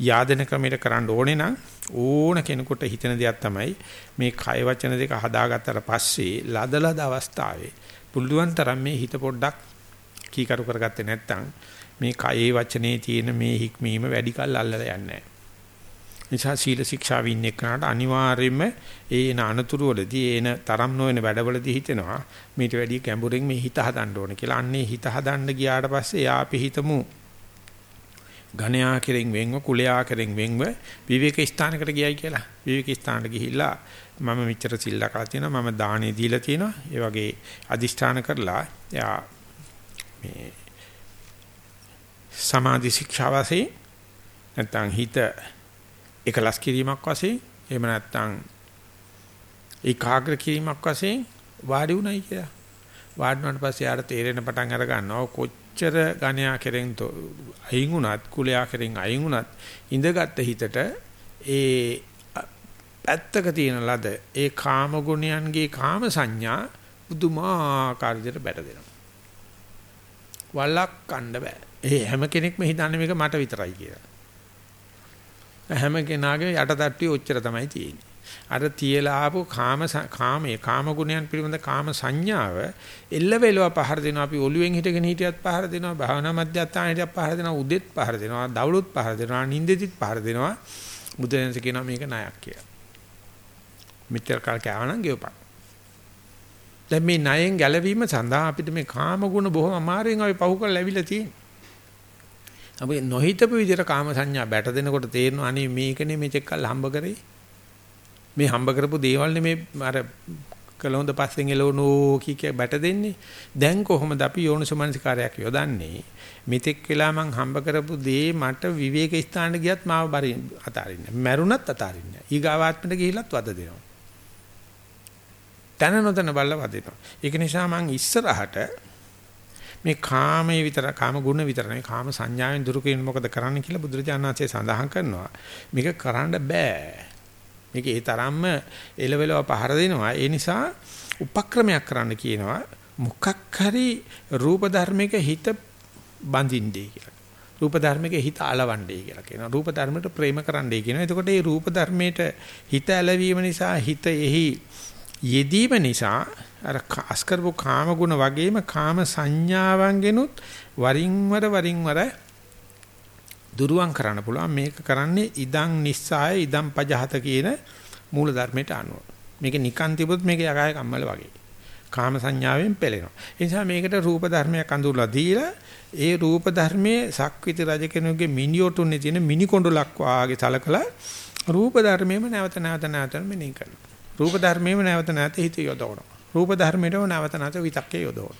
යාදන ක්‍රමයට කරන්න ඕනේ නම් ඕන කෙනෙකුට හිතන දෙයක් තමයි මේ කය වචන දෙක හදාගත්තට පස්සේ ලදලද අවස්ථාවේ පුළුවන් තරම් මේ හිත පොඩ්ඩක් කීකරු කරගත්තේ නැත්නම් මේ කයේ වචනේ තියෙන මේ හික්මීම වැඩි කල් අල්ලලා යන්නේ නිසා සීල ශික්ෂා වින්නේ කරාට අනිවාර්යයෙන්ම ඒ එන අනතුරු වලදී එන තරම් නොවන වැඩවලදී හිතෙනවා මේට වැඩි ගැඹුරින් මේ හිත හදන්න ඕනේ කියලා. අන්නේ හිත හදන්න ගියාට පස්සේ යා අපි හිතමු ඝණයා කෙරෙන් වෙන්ව කුලයා කෙරෙන් වෙන්ව විවේක ස්ථානකට ගියයි කියලා. විවේක ස්ථානට ගිහිල්ලා මම මෙච්චර සිල්ලා කරලා තියෙනවා මම දානේ දීලා තියෙනවා. ඒ වගේ අදිෂ්ඨාන කරලා යා මේ සමාධි ශික්ෂා වශයෙන් නැත්නම් හිත එකලස් කිරීමක් වශයෙන් එහෙම නැත්නම් ඒකාග්‍ර කිරීමක් වශයෙන් වාඩි උනායි කියලා. වාඩි වුණාට පස්සේ ආර තේරෙන පටන් අර ගන්නවා කොච්චර ගණයා කෙරෙන් අයින් වුණත් කුලයා කෙරෙන් අයින් වුණත් ඉඳගත් හිතට ඒ පැත්තක තියෙන ලද ඒ කාම ගුණයන්ගේ කාම සංඥා බුදුමාකාර විදිහට බැට දෙනවා. වලක් කණ්ඩ බෑ. ඒ හැම කෙනෙක්ම හිතන්නේ මේක මට විතරයි කියලා. හැම කෙනාගේ යටටට්ටිය ඔච්චර තමයි තියෙන්නේ. අර තියලා ආපු කාම කාමයේ කාම ගුණයන් පිළිබඳ කාම සංඥාව එල්ලවෙලව පහර දෙනවා අපි ඔළුවෙන් හිටගෙන හිටියත් පහර දෙනවා භාවනා මධ්‍යස්ථාන හිටියත් පහර දෙනවා උදෙත් පහර දෙනවා දවලුත් පහර දෙනවා නිින්දෙදිත් පහර දෙනවා බුදුරජාණන් කියනවා මේක ණයක් කියලා. මෙච්චර කාල කෑවනම් ගෙවපන්. දැන් මේ ණයෙන් ගැලවීම සඳහා අපිට මේ කාම ගුණ බොහොම අමාරුවෙන් අපි පහු කරලා ලැබිලා තියෙන්නේ. අපි නොහිතපු විදිහට කාම සංඥා බැට දෙනකොට තේරෙනවා අනේ මේකනේ මෙතෙක් කල් හම්බ කරේ. මේ හම්බ කරපු දේවල් නෙමේ අර කලොඳ පස්සෙන් එළවනෝ කී කිය බැට දෙන්නේ. දැන් කොහොමද අපි යෝනිසමනසිකාරයක් යොදන්නේ? මෙතෙක් වෙලා මං හම්බ කරපු දේ මට විවේක ස්ථානට ගියත් මාව බරින් අතාරින්නේ. මැරුණත් අතාරින්නේ. ඊගාවාත්මට ගිහිලත් වද දෙනවා. තන නොතන බල්ල වදිනවා. ඒක නිසා මං ඉස්සරහට මේ කාමයේ විතර කාම ගුණ විතර නෙවෙයි කාම සංඥාවෙන් දුරු කිරීම මොකද කරන්න කියලා බුදුරජාණන් වහන්සේ සඳහන් කරනවා. මේක කරන්න බෑ. මේක ඒ තරම්ම එලවෙලව පහර දෙනවා. ඒ නිසා උපක්‍රමයක් කරන්න කියනවා. මොකක් හරි රූප ධර්මයක හිත බඳින්නේ කියලා. රූප ධර්මයක හිත අලවන්නේ කියලා කියනවා. රූප ධර්මයට ප්‍රේම කරන්නයි කියනවා. එතකොට මේ රූප ධර්මයට හිත ඇලවීම නිසා හිත එහි යෙදීම නිසා අර අස්කරපු කාම ගුණ වගේම කාම සංඥාවන්ගෙනුත් වරින් වර වරින් වර දුරුවන් කරන්න පුළුවන් මේක කරන්නේ ඉදං නිස්සාය ඉදං පජහත කියන මූල ධර්මයට අනුව. මේක නිකන් තිබුත් මේක යකාය කම්මල වගේ. කාම සංඥාවෙන් පෙළෙනවා. ඒ නිසා මේකට රූප ධර්මයක් අඳුරලා දීලා ඒ රූප ධර්මයේ සක්විති රජ කෙනෙකුගේ මිනිඔටුනේ තියෙන මිනි කොණ්ඩලක් වාගේ සලකලා රූප ධර්මයේම නැවත නැවත නැවත මෙනෙහි කරනවා. රූප ධර්මයේම නැවත නැවත හිත යොදවනවා. රූප ධර්මයේම නැවත නැවත විතක්කේ යොදවනවා.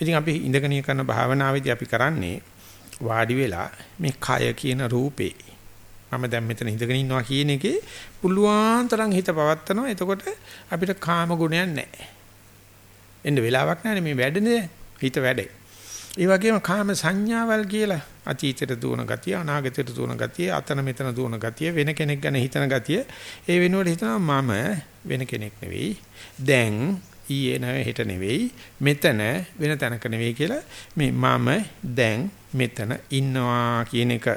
ඉතින් අපි ඉඳගෙන කරන භාවනාවේදී අපි කරන්නේ වාඩි වෙලා මේ කය කියන රූපේ මම දැන් මෙතන ඉඳගෙන ඉන්නවා කියන එකේ පුළුවන් තරම් හිත පවත්නවා. එතකොට අපිට කාම ගුණයක් නැහැ. එන්න වෙලාවක් නැහැ මේ වැඩනේ හිත වැඩේ. ඒ වගේම කාම සංඥාවල් කියලා අතීතයට දුවන ගතිය, අනාගතයට දුවන ගතිය, අතන මෙතන දුවන ගතිය, වෙන කෙනෙක් ගැන හිතන ගතිය, ඒ වෙනුවට හිතනවා මම වෙන කෙනෙක් නෙවෙයි. දැන් ඊයේ නැව හෙට නෙවෙයි මෙතන වෙන තැනක නෙවෙයි කියලා මේ මම දැන් මෙතන ඉන්නවා කියන එක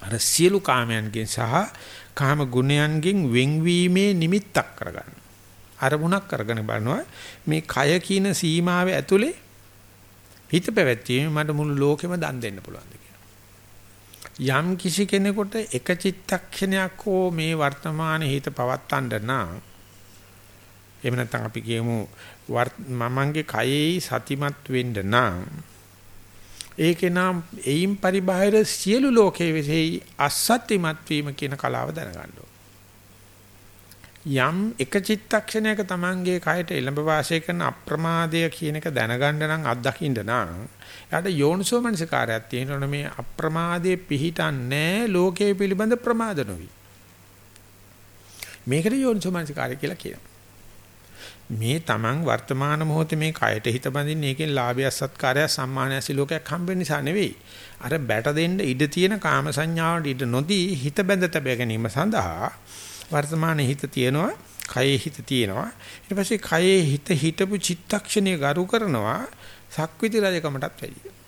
අර සියලු කාමයන්ගෙන් සහ කාම ගුණයන්ගෙන් වෙන්වීමේ නිමිත්තක් කරගන්න. අරමුණක් කරගෙන බලනවා මේ කය කියන සීමාවේ ඇතුලේ හිත පැවැත්වීම මට මුළු ලෝකෙම දන් දෙන්න පුළුවන්ද කියලා. යම් කිසි කෙනෙකුට එක චිත්තක්ෂණයක් හෝ මේ වර්තමාන හිත පවත්තන්න නම් එහෙම නැත්නම් අපි කියමු මමංගේ කයෙහි සතිමත් වෙන්න නම් ඒකේ නම් එයින් පරිබාහිර සියලු ලෝකයේ විසෙයි අසත්‍යමත් වීම කියන කලාව දැනගන්න යම් එක චිත්තක්ෂණයක Tamange කයට එළඹ වාසය කරන අප්‍රමාදය කියන එක දැනගන්න නම් අත්දකින්න නම් එයාට යෝනිසෝමනසිකාරයක් තියෙනවනේ මේ අප්‍රමාදයේ පිහිටන්නේ ලෝකයේ පිළිබඳ ප්‍රමාද නොවි මේකට යෝනිසෝමනසිකාරය කියලා කියනවා මේ Taman වර්තමාන මොහොතේ මේ කයට හිත බඳින්න ඒකෙන් ලාභය සත්කාරය සම්මානය සිලෝකයක් හම්බෙන්න නිසා නෙවෙයි. අර බැට දෙන්න ඉඩ තියෙන කාම සංඥාවට ඉඩ නොදී හිත බැඳ තබ ගැනීම සඳහා වර්තමානයේ හිත තියෙනවා, කයේ හිත තියෙනවා. ඊට පස්සේ කයේ හිත හිටපු චිත්තක්ෂණය ගරු කරනවා සක්විති රජකමටත් වැඩියි.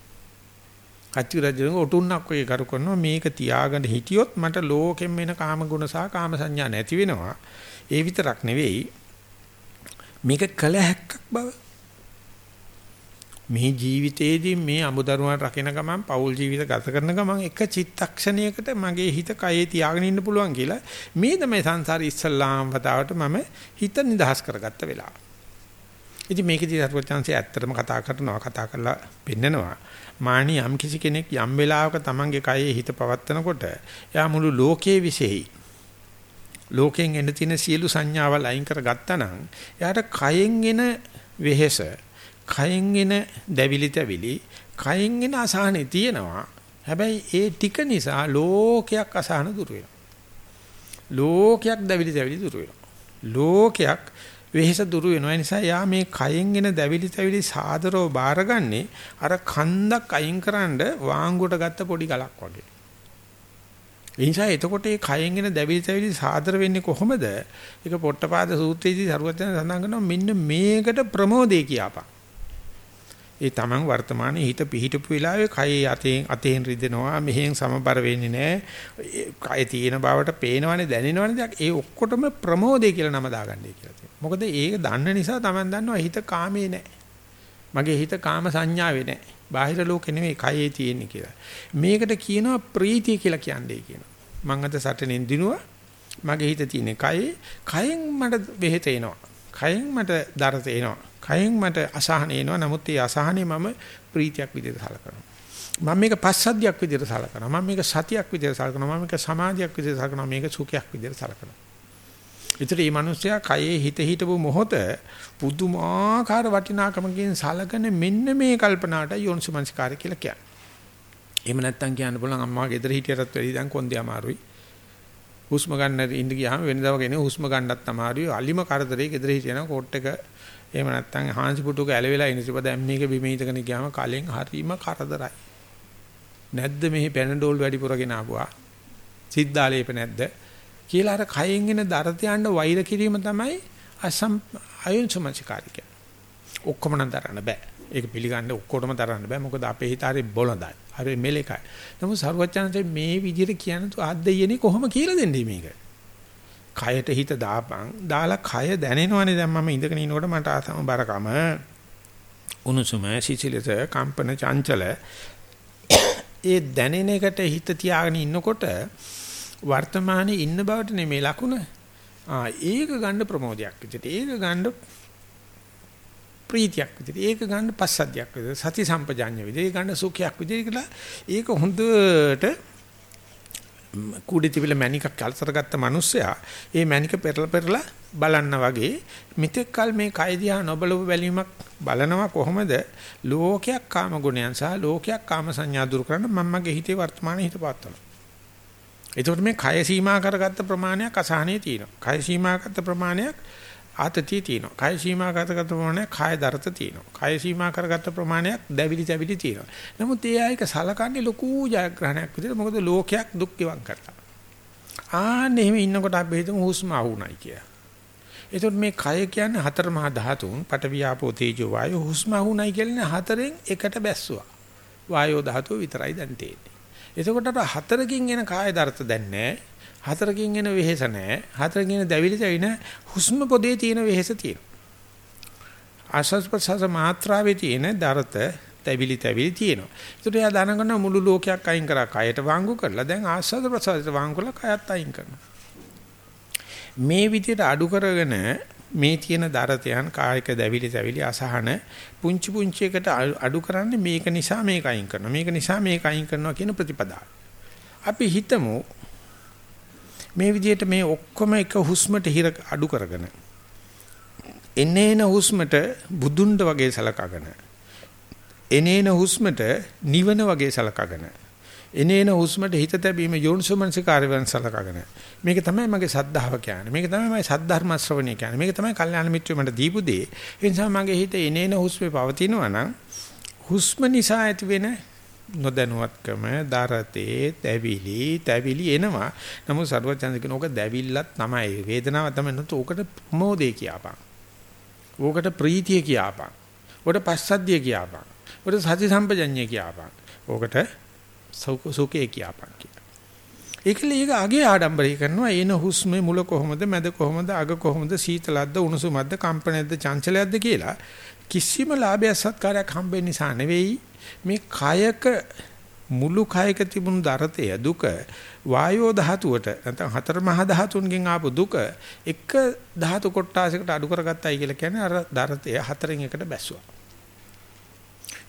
කච්චි රජුගේ ඔටුන්නක් වගේ කරු කරනවා මේක තියාගෙන හිටියොත් මට ලෝකෙම් වෙන කාම ගුණ සහ කාම සංඥා නැති වෙනවා ඒ විතරක් නෙවෙයි මේක කළ හැක්කක් බව මේ ජීවිතේදී මේ අමුදරුවන් රකින්න ගමන් පෞල් ජීවිත ගත කරන ගමන් එක චිත්තක්ෂණයකට මගේ හිත කයේ තියාගෙන ඉන්න පුළුවන් කියලා මේ තමයි සංසාරේ ඉස්සල්ලාම් වතාවට මම හිත නිදහස් කරගත්ත වෙලාව. ඉතින් මේකදී සර්වචන්සේ ඇත්තටම කතා කරනවා කතා කරලා පෙන්නනවා මානි යම් කිසි කෙනෙක් යම් වෙලාවක Tamange කයේ හිත පවත්නකොට එයා මුළු ලෝකයේ විශේෂයි ලෝකෙන් එන තියෙන සියලු සංඥාවල් අයින් කරගත්තා නම් එයාට කයෙන් එන වෙහෙස, කයෙන් එන දැවිලි තැවිලි, කයෙන් එන අසහනෙ තියෙනවා. හැබැයි ඒ ටික නිසා ලෝකයක් අසහන දුර වෙනවා. ලෝකයක් දැවිලි තැවිලි දුර වෙනවා. ලෝකයක් වෙහෙස දුරු වෙනවා. ඒ නිසා යා මේ කයෙන් එන දැවිලි තැවිලි සාදරව බාරගන්නේ අර කන්දක් අයින් කරන්න වාංගුවට ගත්ත පොඩි ගලක් වගේ. ඒ නිසා එතකොට මේ කයෙන් එන දැවිලි තැවිලි සාදර වෙන්නේ කොහොමද? ඒක පොට්ටපාද සූත්‍රයේදී සරුවචන සඳහන් කරනවා මෙන්න මේකට ප්‍රමෝදේ කියපන්. ඒ තමන් වර්තමානයේ හිත පිහිටපු වෙලාවේ කයේ අතෙන් අතෙන් රිදෙනවා මෙහෙන් සමබර වෙන්නේ නැහැ. කය තියෙන බවට පේනවනේ දැනෙනවනේ ඒ ඔක්කොටම ප්‍රමෝදේ කියලා නම දාගන්නයි කියලා තියෙනවා. මොකද ඒක දන්න නිසා තමන් දන්නවා හිත කාමේ නැහැ. මගේ හිත කාම සංඥාවේ නැහැ. බාහිර ලෝකෙ නෙමෙයි කයේ තියෙන්නේ කියලා. මේකට කියනවා ප්‍රීතිය කියලා කියන්නේ කියනවා. මං අද සටනෙන් දිනුවා මගේ හිත තියෙන්නේ කයේ. කයෙන් මට බෙහෙත එනවා. කයෙන් මට දරත එනවා. කයෙන් මට අසහන එනවා. නමුත් ඒ අසහනේ මම ප්‍රීතියක් විදිහට සලකනවා. මම මේක පස්සද්ධියක් විදිහට සලකනවා. මම මේක සතියක් විදිහට සලකනවා. මම මේක සමාධියක් විදිහට සලකනවා. මේක සුඛයක් විදිහට සලකනවා. ඒතර මේ මිනිස්සයා කයේ හිත හිටපු මොහොත පුදුමාකාර වටිනාකමකින් සලකන මෙන්න මේ කල්පනාට යෝනිසමංස්කාරය කියලා කියන්නේ. එහෙම නැත්තම් කියන්න පුළුවන් අම්මා ගෙදර හිටියටත් වැඩි දැන් කොන්දේ අමාරුයි. හුස්ම ගන්න ඉන්න ගියාම වෙනදාව කෙනෙක් හුස්ම ගන්නත් අමාරුයි. අලිම කරදරේ ගෙදර හිටියන කෝට් එක එහෙම නැත්තම් හාන්සි පුටුක ඇලවිලා ඉන්න ඉතින් දැන් මේක බිම හිටගෙන ගියාම කලෙන් හරීම කරදරයි. නැද්ද මෙහි පැනඩෝල් වැඩිපුරගෙන ආපුවා? සිද්ධාලේප නැද්ද? කියලා අර කයෙන් එන දරත යන්න වෛර කිරීම තමයි අසම් අයුන්සමචකාරික. ඔක්කොම නම් දරන්න බෑ. ඒක පිළිගන්න ඔක්කොටම දරන්න බෑ. මොකද අපේ හිත හරි බොළඳයි. හරි මෙලෙකයි. නමුත් සර්වඥාන්සේ මේ විදිහට කියන තු ආද්දයනේ කොහොම කියලා දෙන්නේ මේක? කයට හිත දාපන්. දාලා කය දැනෙනවනේ දැන් මම ඉඳගෙන ඉනකොට මට ආසම බරකම උණුසුම සිසිලස කම්පන චංචල ඒ දැනෙන එකට හිත තියාගෙන ඉන්නකොට වර්තමානයේ ඉන්න බවට නෙමෙයි ලකුණ. ආ ඒක ගන්න ප්‍රමෝදයක් විදිහට. ඒක ගන්න ප්‍රීතියක් විදිහට. ඒක ගන්න පස්සද්ධියක් විදිහට. සති සම්පජාඤ්ඤ විදිහට. ඒක ගන්න සුඛයක් විදිහට කියලා ඒක හොඳට කුඩි තිබිල මැනිකක් කල්සර ගත්ත මිනිස්සයා ඒ මැනික පෙරලා පෙරලා බලන්න වගේ මෙතෙක් කල මේ කය දිහා නොබලව බැලීමක් බලනවා කොහොමද ලෝකයක් කාම ගුණයන් සහ ලෝකයක් කාම සංඥා දුරු කරන්න මම්මගේ හිතේ වර්තමාන හිත පාත්තනවා එතකොට මේ කය සීමා කරගත්ත ප්‍රමාණයක් අසහනේ තියෙනවා. කය සීමා කරගත්ත ප්‍රමාණයක් ආතතිය තියෙනවා. කය සීමා කරගත්ත ප්‍රමාණයක් කාය දරත තියෙනවා. කය සීමා කරගත්ත ප්‍රමාණයක් දැවිලි තැවිලි තියෙනවා. නමුත් ඒ ආයක සලකන්නේ ලොකු ජයග්‍රහණයක් විදිහට මොකද ලෝකයක් දුක් ගෙවන් කරලා. ආන්න එහෙම ඉන්නකොට අපි හිතමු හුස්ම ආවුණයි කියලා. එතකොට මේ කය කියන්නේ හතර මහා ධාතුන් පටවියාපෝ තේජෝ වායෝ හුස්ම ආවුණයි කියන්නේ හතරෙන් එකට බැස්සුවා. වායෝ ධාතුව විතරයි දැන් තියෙන්නේ. එතකොට අර හතරකින් එන කාය දර්ථ දැන් නැහැ. හතරකින් එන වෙහෙස නැහැ. හතරකින් එන දැවිලි තැවින හුස්ම පොදේ තියෙන වෙහෙස තියෙනවා. ආශස් ප්‍රසස මාත්‍රාවේ තියෙන දර්ථ තැවිලි තැවිලි තියෙනවා. ඒකට එයා දැනගන්න මුළු ලෝකයක් අයින් කරා කයට වාංගු කරලා දැන් ආස්වාද ප්‍රසාරයට වාංගු කරලා කයත් අයින් කරනවා. මේ විදිහට අඩු කරගෙන මේ තියෙන දරතයන් කායික දැවිලි තැවිලි අසහන පුංචි පුංචි එකට අඩු කරන්නේ මේක නිසා මේක අයින් කරනවා මේක නිසා මේක අයින් කරනවා කියන ප්‍රතිපදාව. අපි හිතමු මේ විදිහට මේ ඔක්කොම එක හුස්මට හිර අඩු කරගෙන එනේන හුස්මට බුදුන්ඩ වගේ සලකගෙන එනේන හුස්මට නිවන වගේ සලකගෙන එනේන හුස්මට හිත තැබීම යෝනිසෝමනසිකාරයෙන් සලකගෙන මේක තමයි මගේ සද්ධාව කියන්නේ මේක තමයි මගේ සද්ධර්ම ශ්‍රවණය කියන්නේ මේක තමයි කල්යාණ මිත්‍රය මට දීපු දේ. ඒ නිසා මගේ හිත එනේන හුස්මේ පවතිනවා නම් හුස්ම නිසා ඇති වෙන නොදැනුවත්කම දරතේ දැවිලි තැවිලි එනවා. නමුත් සර්වචන්ද කියන ඕක දැවිල්ලක් තමයි. වේදනාව තමයි. නතු ඕකට ප්‍රමෝදේ කියපන්. ඕකට ප්‍රීතිය කියපන්. ඕකට පස්සද්ධිය කියපන්. ඕකට සති සම්පජඤ්ඤය කියපන්. ඕකට සුඛේ කියපන් කියලා. ඒකල ඒක අගේ ආඩම්බරය කරනවා. එන හුස්මේ මුල කොහොමද මැද කොහොමද අග කොහොමද සීතලද්ද උණුසුමද්ද කම්පනයක්ද චංචලයක්ද කියලා. කිසිම ලාභය සත්කාරයක් හම්බෙන්න නිසා නෙවෙයි මේ කයක මුළු කයක තිබුණු දරතය දුක වායෝ ධාතුවට නැත්නම් හතර මහා ධාතුන්ගෙන් ආපු දුක එක ධාතු කොටාසයකට අඩු කරගත්තයි කියලා කියන්නේ අර දරතය හතරෙන් එකට බැස්සුවා.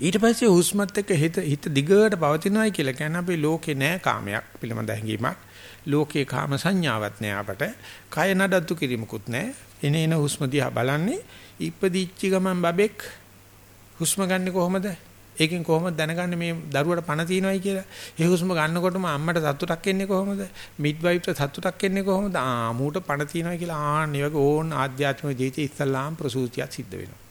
ඊට පස්සේ හුස්මත් එක්ක හිත හිත දිගට පවතිනවායි කියලා කියන්නේ අපි ලෝකේ නෑ කාමයක් පිළිබඳ හැඟීමක්. ලෝකේ කාම සංඥාවක් නෑ අපට. කය නඩත්තු කිරීමකුත් නෑ. එනේන හුස්ම දිහා බලන්නේ ඉපදිච්ච ගමන් බබෙක් හුස්ම ගන්න කොහොමද? ඒකෙන් කොහොමද දැනගන්නේ මේ දරුවට පණ තියනවායි කියලා? ඒ හුස්ම ගන්නකොටම අම්මට සතුටක් එන්නේ කොහොමද? මිඩ්වයිෆ්ට සතුටක් එන්නේ කොහොමද? ආ මූට පණ තියනවා කියලා ආන්න මේ වගේ ඕන් ආධ්‍යාත්මික ජීවිතය ඉස්සල්ලාම් ප්‍රසූතියක් සිද්ධ වෙනවා.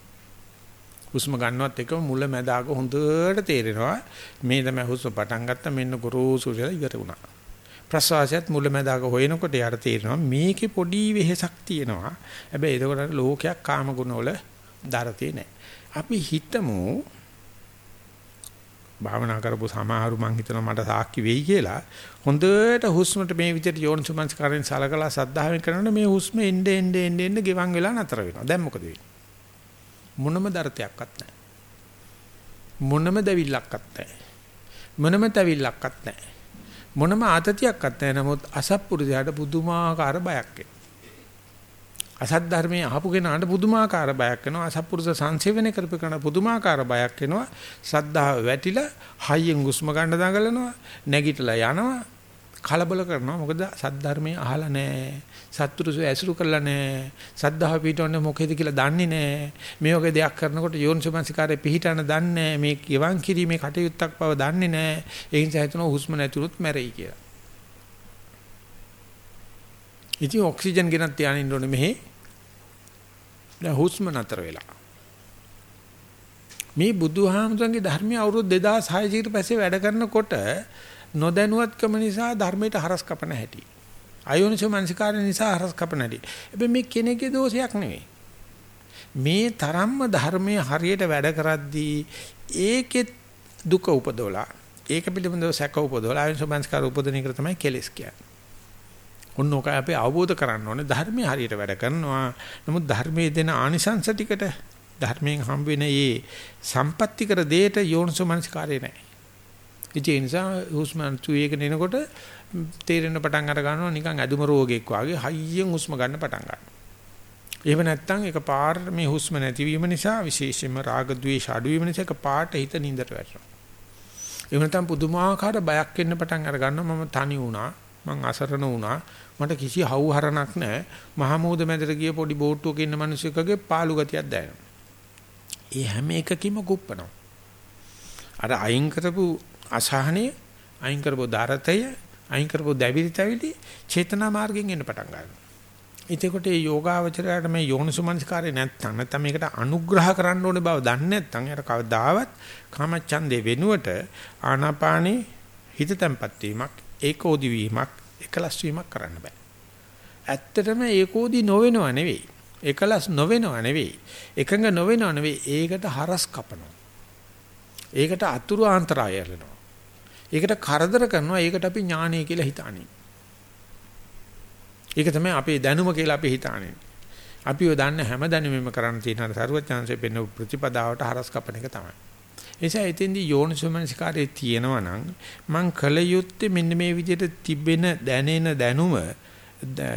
හුස්ම ගන්නවත් එකම මුල මැද අග හොඳට තේරෙනවා මේ තමයි හුස්ම පටන් ගත්ත මෙන්න ගොරෝසු කියලා ඉවර වුණා ප්‍රසවාසයත් මුල මැද අග හොයනකොට යාට තේරෙනවා මේකේ පොඩි වෙහෙසක් තියෙනවා හැබැයි එතකොට ලෝකයක් කාම ගුණ වල දරතේ නැහැ අපි හිතමු භාවනා කරපු සමහරු මං හිතනවා මට සාක්ෂි වෙයි කියලා හොඳට හුස්මට මේ විදිහට යෝනිසමංස් කරෙන් සලකලා සද්ධාවෙන් කරනකොට මේ හුස්ම එnde ende ende ende ගෙවන් වෙලා නතර වෙනවා දැන් මොකද වෙන්නේ මොනම දරතයක්වත් නැහැ. මොනම දැවිල්ලක්වත් නැහැ. මොනම තැවිල්ලක්වත් නැහැ. මොනම ආතතියක්වත් නැහැ. නමුත් අසත්පුරුෂයාට පුදුමාකාර බයක් අසත් ධර්මයේ අහපු කෙනාට පුදුමාකාර බයක් වෙනවා. අසත්පුරුෂ සංසේවනය කරපු කෙනාට පුදුමාකාර බයක් වෙනවා. සද්ධාව වැටිලා හයියෙන් හුස්ම ගන්න දඟලනවා. නැගිටලා යනවා. කලබල කරනවා. මොකද සද්ධර්මයේ අහලා නැහැ. සත්පුරුෂය ඇසුරු කරලා නැහැ. සද්ධාව පිටවන්නේ මොකේද කියලා දන්නේ නැහැ. මේ වගේ දෙයක් කරනකොට යෝනිසමංසිකාරයේ පිහිටන දන්නේ නැහැ. මේ ගිවන් කිරීමේ කටයුත්තක් බව දන්නේ නැහැ. ඒ නිසා හිතනවා හුස්ම නැතුනොත් මැරෙයි කියලා. ඉතින් ඔක්සිජන් ගෙනත් තියාගෙන ඕනේ මෙහි. දැන් හුස්ම නතර වෙලා. මේ බුදුහාමුදුරන්ගේ ධර්මයේ අවුරුදු 2600 කට පස්සේ වැඩ කරනකොට නොදැනුවත්කම නිසා ධර්මයට හරස් කපන හැටි. අයෝනිසෝ මනසිකාරය නිසා හරස් කපන හැටි. හැබැයි මේ කෙනෙක්ගේ දෝෂයක් නෙවෙයි. මේ තරම්ම ධර්මයේ හරියට වැඩ කරද්දී ඒකෙත් දුක උපදවලා ඒක පිළිබඳව සැක උපදවලා අයෝනිසෝ මනසිකාර උපදින එක තමයි කෙලස් කියන්නේ. ඔන්න ඔක අපි අවබෝධ කරගන්න ඕනේ ධර්මයේ හරියට වැඩ කරනවා. නමුත් ධර්මයේ දෙන ආනිසංස ටිකට ධර්මයෙන් හම්බ වෙන මේ සම්පත්‍ති කර දෙයට යෝනිසෝ මනසිකාරය නැහැ. ඒ නිසා හුස්ම තුයේක එනකොට තේරෙන්න පටන් අර ගන්නවා නිකන් ඇදුම රෝගයක් වගේ හයියෙන් හුස්ම ගන්න පටන් ගන්නවා. එහෙම නැත්නම් එක පාර මේ හුස්ම නැතිවීම නිසා විශේෂයෙන්ම රාග ద్వේෂ අඩුවීම නිසා එක පාට හිත නින්දට වැටෙනවා. එහෙම නැත්නම් පුදුමාකාර බයක් එන්න පටන් අර ගන්නවා මම තනි වුණා මං අසරණ වුණා මට කිසි හවුහරණක් නැහැ මහමෝද මැදට ගිය පොඩි බෝට්ටුවක ඉන්න මිනිසෙකුගේ පාළු ගතියක් දැනෙනවා. ඒ හැම එකකින්ම කුප්පනවා. අර අයින් කරපු අසහනය අයින් කරපු දරතය අයින් කරපු දැවිලි තැවිලි චේතනා මාර්ගෙන් එන්න පටන් ගන්නවා. එතකොට මේ යෝගාවචරයට මේ යෝනිසුමනස්කාරය නැත්තම් නැත්තම් මේකට අනුග්‍රහ කරන්න ඕනේ බව දන්නේ නැත්තම් යාර කවදාවත් කාමච්ඡන්දේ වෙනුවට ආනාපානේ හිත තැම්පත් වීමක් ඒකෝදි වීමක් එකලස් වීමක් කරන්න බෑ. ඇත්තටම ඒකෝදි නොවෙනව නෙවෙයි. එකලස් නොවෙනව නෙවෙයි. එකඟ නොවෙනව නෙවෙයි. ඒකට හරස් කපනවා. ඒකට අතුරු ආන්තරය යලනවා. ඒකට කරදර කරනවා ඒකට අපි ඥානය කියලා හිතානේ. ඒක තමයි අපේ දැනුම කියලා අපි හිතානේ. අපි ඔය දන්න හැම දැනුමෙම කරන්න තියෙන අර සරුවචාන්සේ පෙන්න ප්‍රතිපදාවට හරස් කපන එක තමයි. එනිසා එතෙන්දී යෝනිසෝමනසිකාරයේ තියෙනවා නම් මං කල යුත්තේ මෙන්න මේ විදිහට තිබෙන දැනෙන දැනුම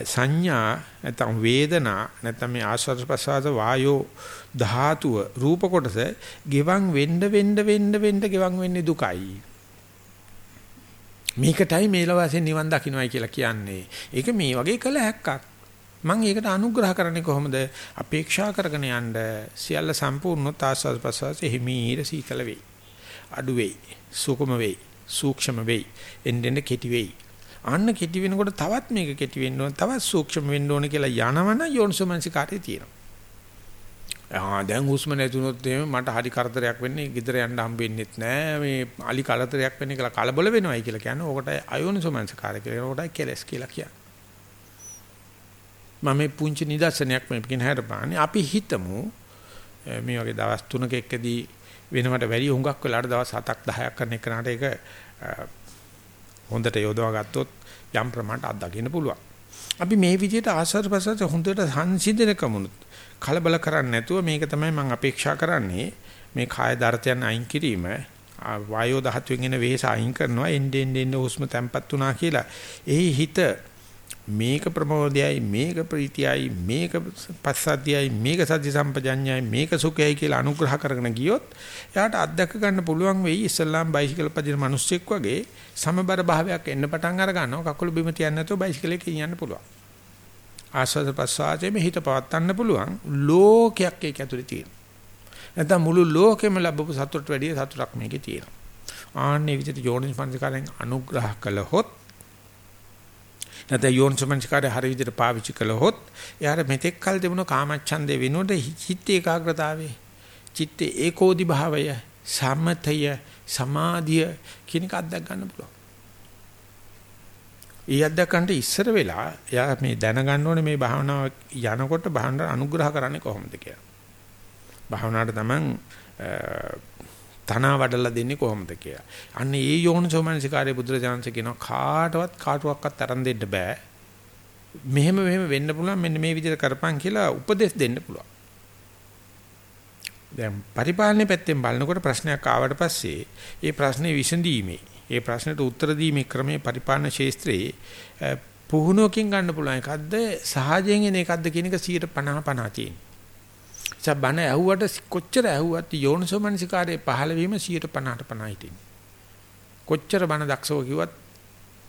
සංඥා නැත්නම් වේදනා නැත්නම් මේ ආස්වාද ප්‍රසආස වායෝ ධාතුව රූප කොටස ගෙවන් වෙන්න වෙන්න වෙන්න වෙන්න ගෙවන් වෙන්නේ දුකයි මේකටයි මේලවාසෙන් නිවන් දකින්නයි කියලා කියන්නේ. ඒක මේ වගේ කළ හැක්කක්. මම ඒකට අනුග්‍රහ කරන්නේ කොහොමද? අපේක්ෂා කරගෙන යන්න. සියල්ල සම්පූර්ණව ආස්වාද ප්‍රසආස හිමීර සීතල වෙයි. අඩු වෙයි. සුකුම වෙයි. සූක්ෂම වෙයි. එන්නෙන් කෙටි වෙයි. අන්න කෙටි වෙනකොට තවත් මේක කෙටි වෙන්න ඕන. තවත් සූක්ෂම වෙන්න ඕන කියලා යනවන යෝනිසෝමනසිකාරය තියෙනවා. ආ දැන් හුස්ම නැතුනොත් එහෙම මට හරි කරදරයක් වෙන්නේ ගෙදර යන්න හම්බෙන්නෙත් නෑ මේ අලි කලතරයක් වෙන්නේ කියලා කලබල වෙනවයි කියලා කියන්නේ ඕකට අයෝනිසෝමනසිකාරය කියලා ඕකට කෙලස් කියලා කියන්නේ. මම මේ පුංචි නිදර්ශනයක් මේ පිටින් හැරපාන්නේ අපි හිතමු මේ වගේ දවස් 3ක එකදී වෙනවට වැඩි හුඟක් වෙලාට දවස් 7ක් 10ක් කරන එකනට ඒක හොඳට යොදවා ගත්තොත් යම් ප්‍රමාණයට අත්දකින්න පුළුවන්. අපි මේ විදිහට ආස්වාද ප්‍රසවාස හොඳට සංසිඳනකමුණුත් කලබල කරන්නේ නැතුව මේක තමයි මම අපේක්ෂා කරන්නේ. මේ කාය දර්ථයන් අයින් කිරීම වායෝ දහතුන් එන වෙහස අයින් කරනවා එන්නේ එන්නේ හුස්ම තැම්පත් වුණා කියලා. එහි හිත මේක ප්‍රමෝදයයි මේක ප්‍රීතියයි මේක පස්සද්ධියයි මේක සති සම්පජඤ්ඤයයි මේක සුඛයයි කියලා අනුග්‍රහ කරගෙන ගියොත් එයාට අත්දැක ගන්න පුළුවන් වෙයි. ඉස්ලාම් බයිසිකල් පදින මිනිස්සෙක් වගේ සමබර භාවයක් එන්න පටන් අර ගන්නවා කකුල බිම තියන්නේ නැතුව බයිසිකලේ කියන්න පුළුවන්. ආස්වාද ප්‍රසආජයේ හිත පවත්වන්න පුළුවන් ලෝකයක් ඒක ඇතුලේ තියෙනවා නැත්නම් මුළු ලෝකෙම ලැබපු සතුට වැඩි සතුටක් මේකේ තියෙනවා ආන්නේ විදිහට යෝනිස් පංචකාරයෙන් අනුග්‍රහ කළහොත් නැත්නම් යෝනිසමංචකාරය හරි විදිහට පාවිච්චි කළහොත් එයාට මෙතෙක් කල් තිබුණ කාමච්ඡන්දේ වෙනුවට චිත්ත ඒකාග්‍රතාවේ චිත්ත ඒකෝදි භාවය සමතය සමාධිය කියන එක අත්දැක ගන්න පුළුවන්. ඒ අත්දැකන්ට ඉස්සර වෙලා එයා මේ දැනගන්න ඕනේ මේ භාවනාව යනකොට භාවනාව අනුග්‍රහ කරන්නේ කොහොමද කියලා. භාවනාවට තමන් තනවා වඩලා දෙන්නේ කොහොමද කියලා. අන්න ඒ යෝනිසෝමනසිකාරය බුදුරජාණන්සේ කියනවා කාටවත් කාටවත් අරන් දෙන්න බෑ. මෙහෙම මෙහෙම වෙන්න පුළුවන් මෙන්න මේ විදිහට කරපන් කියලා උපදෙස් දෙන්න පුළුවන්. දැන් පරිපාලනයේ පැත්තෙන් බලනකොට ප්‍රශ්නයක් ආවට පස්සේ ඒ ප්‍රශ්නේ විසඳීමේ ඒ ප්‍රශ්නට උත්තර දීමේ ක්‍රමයේ පරිපාලන ශාස්ත්‍රයේ පුහුණුවකින් ගන්න පුළුවන් එකක්ද සහජයෙන් එන එකක්ද කියන එක 150 50 තියෙනවා. දැන් බණ ඇහුවට කොච්චර ඇහුවත් යෝනිසෝමනසිකාරයේ පහළ වීම 150ට 50 හිටින්නේ. කොච්චර බණ දක්ෂව කිව්වත්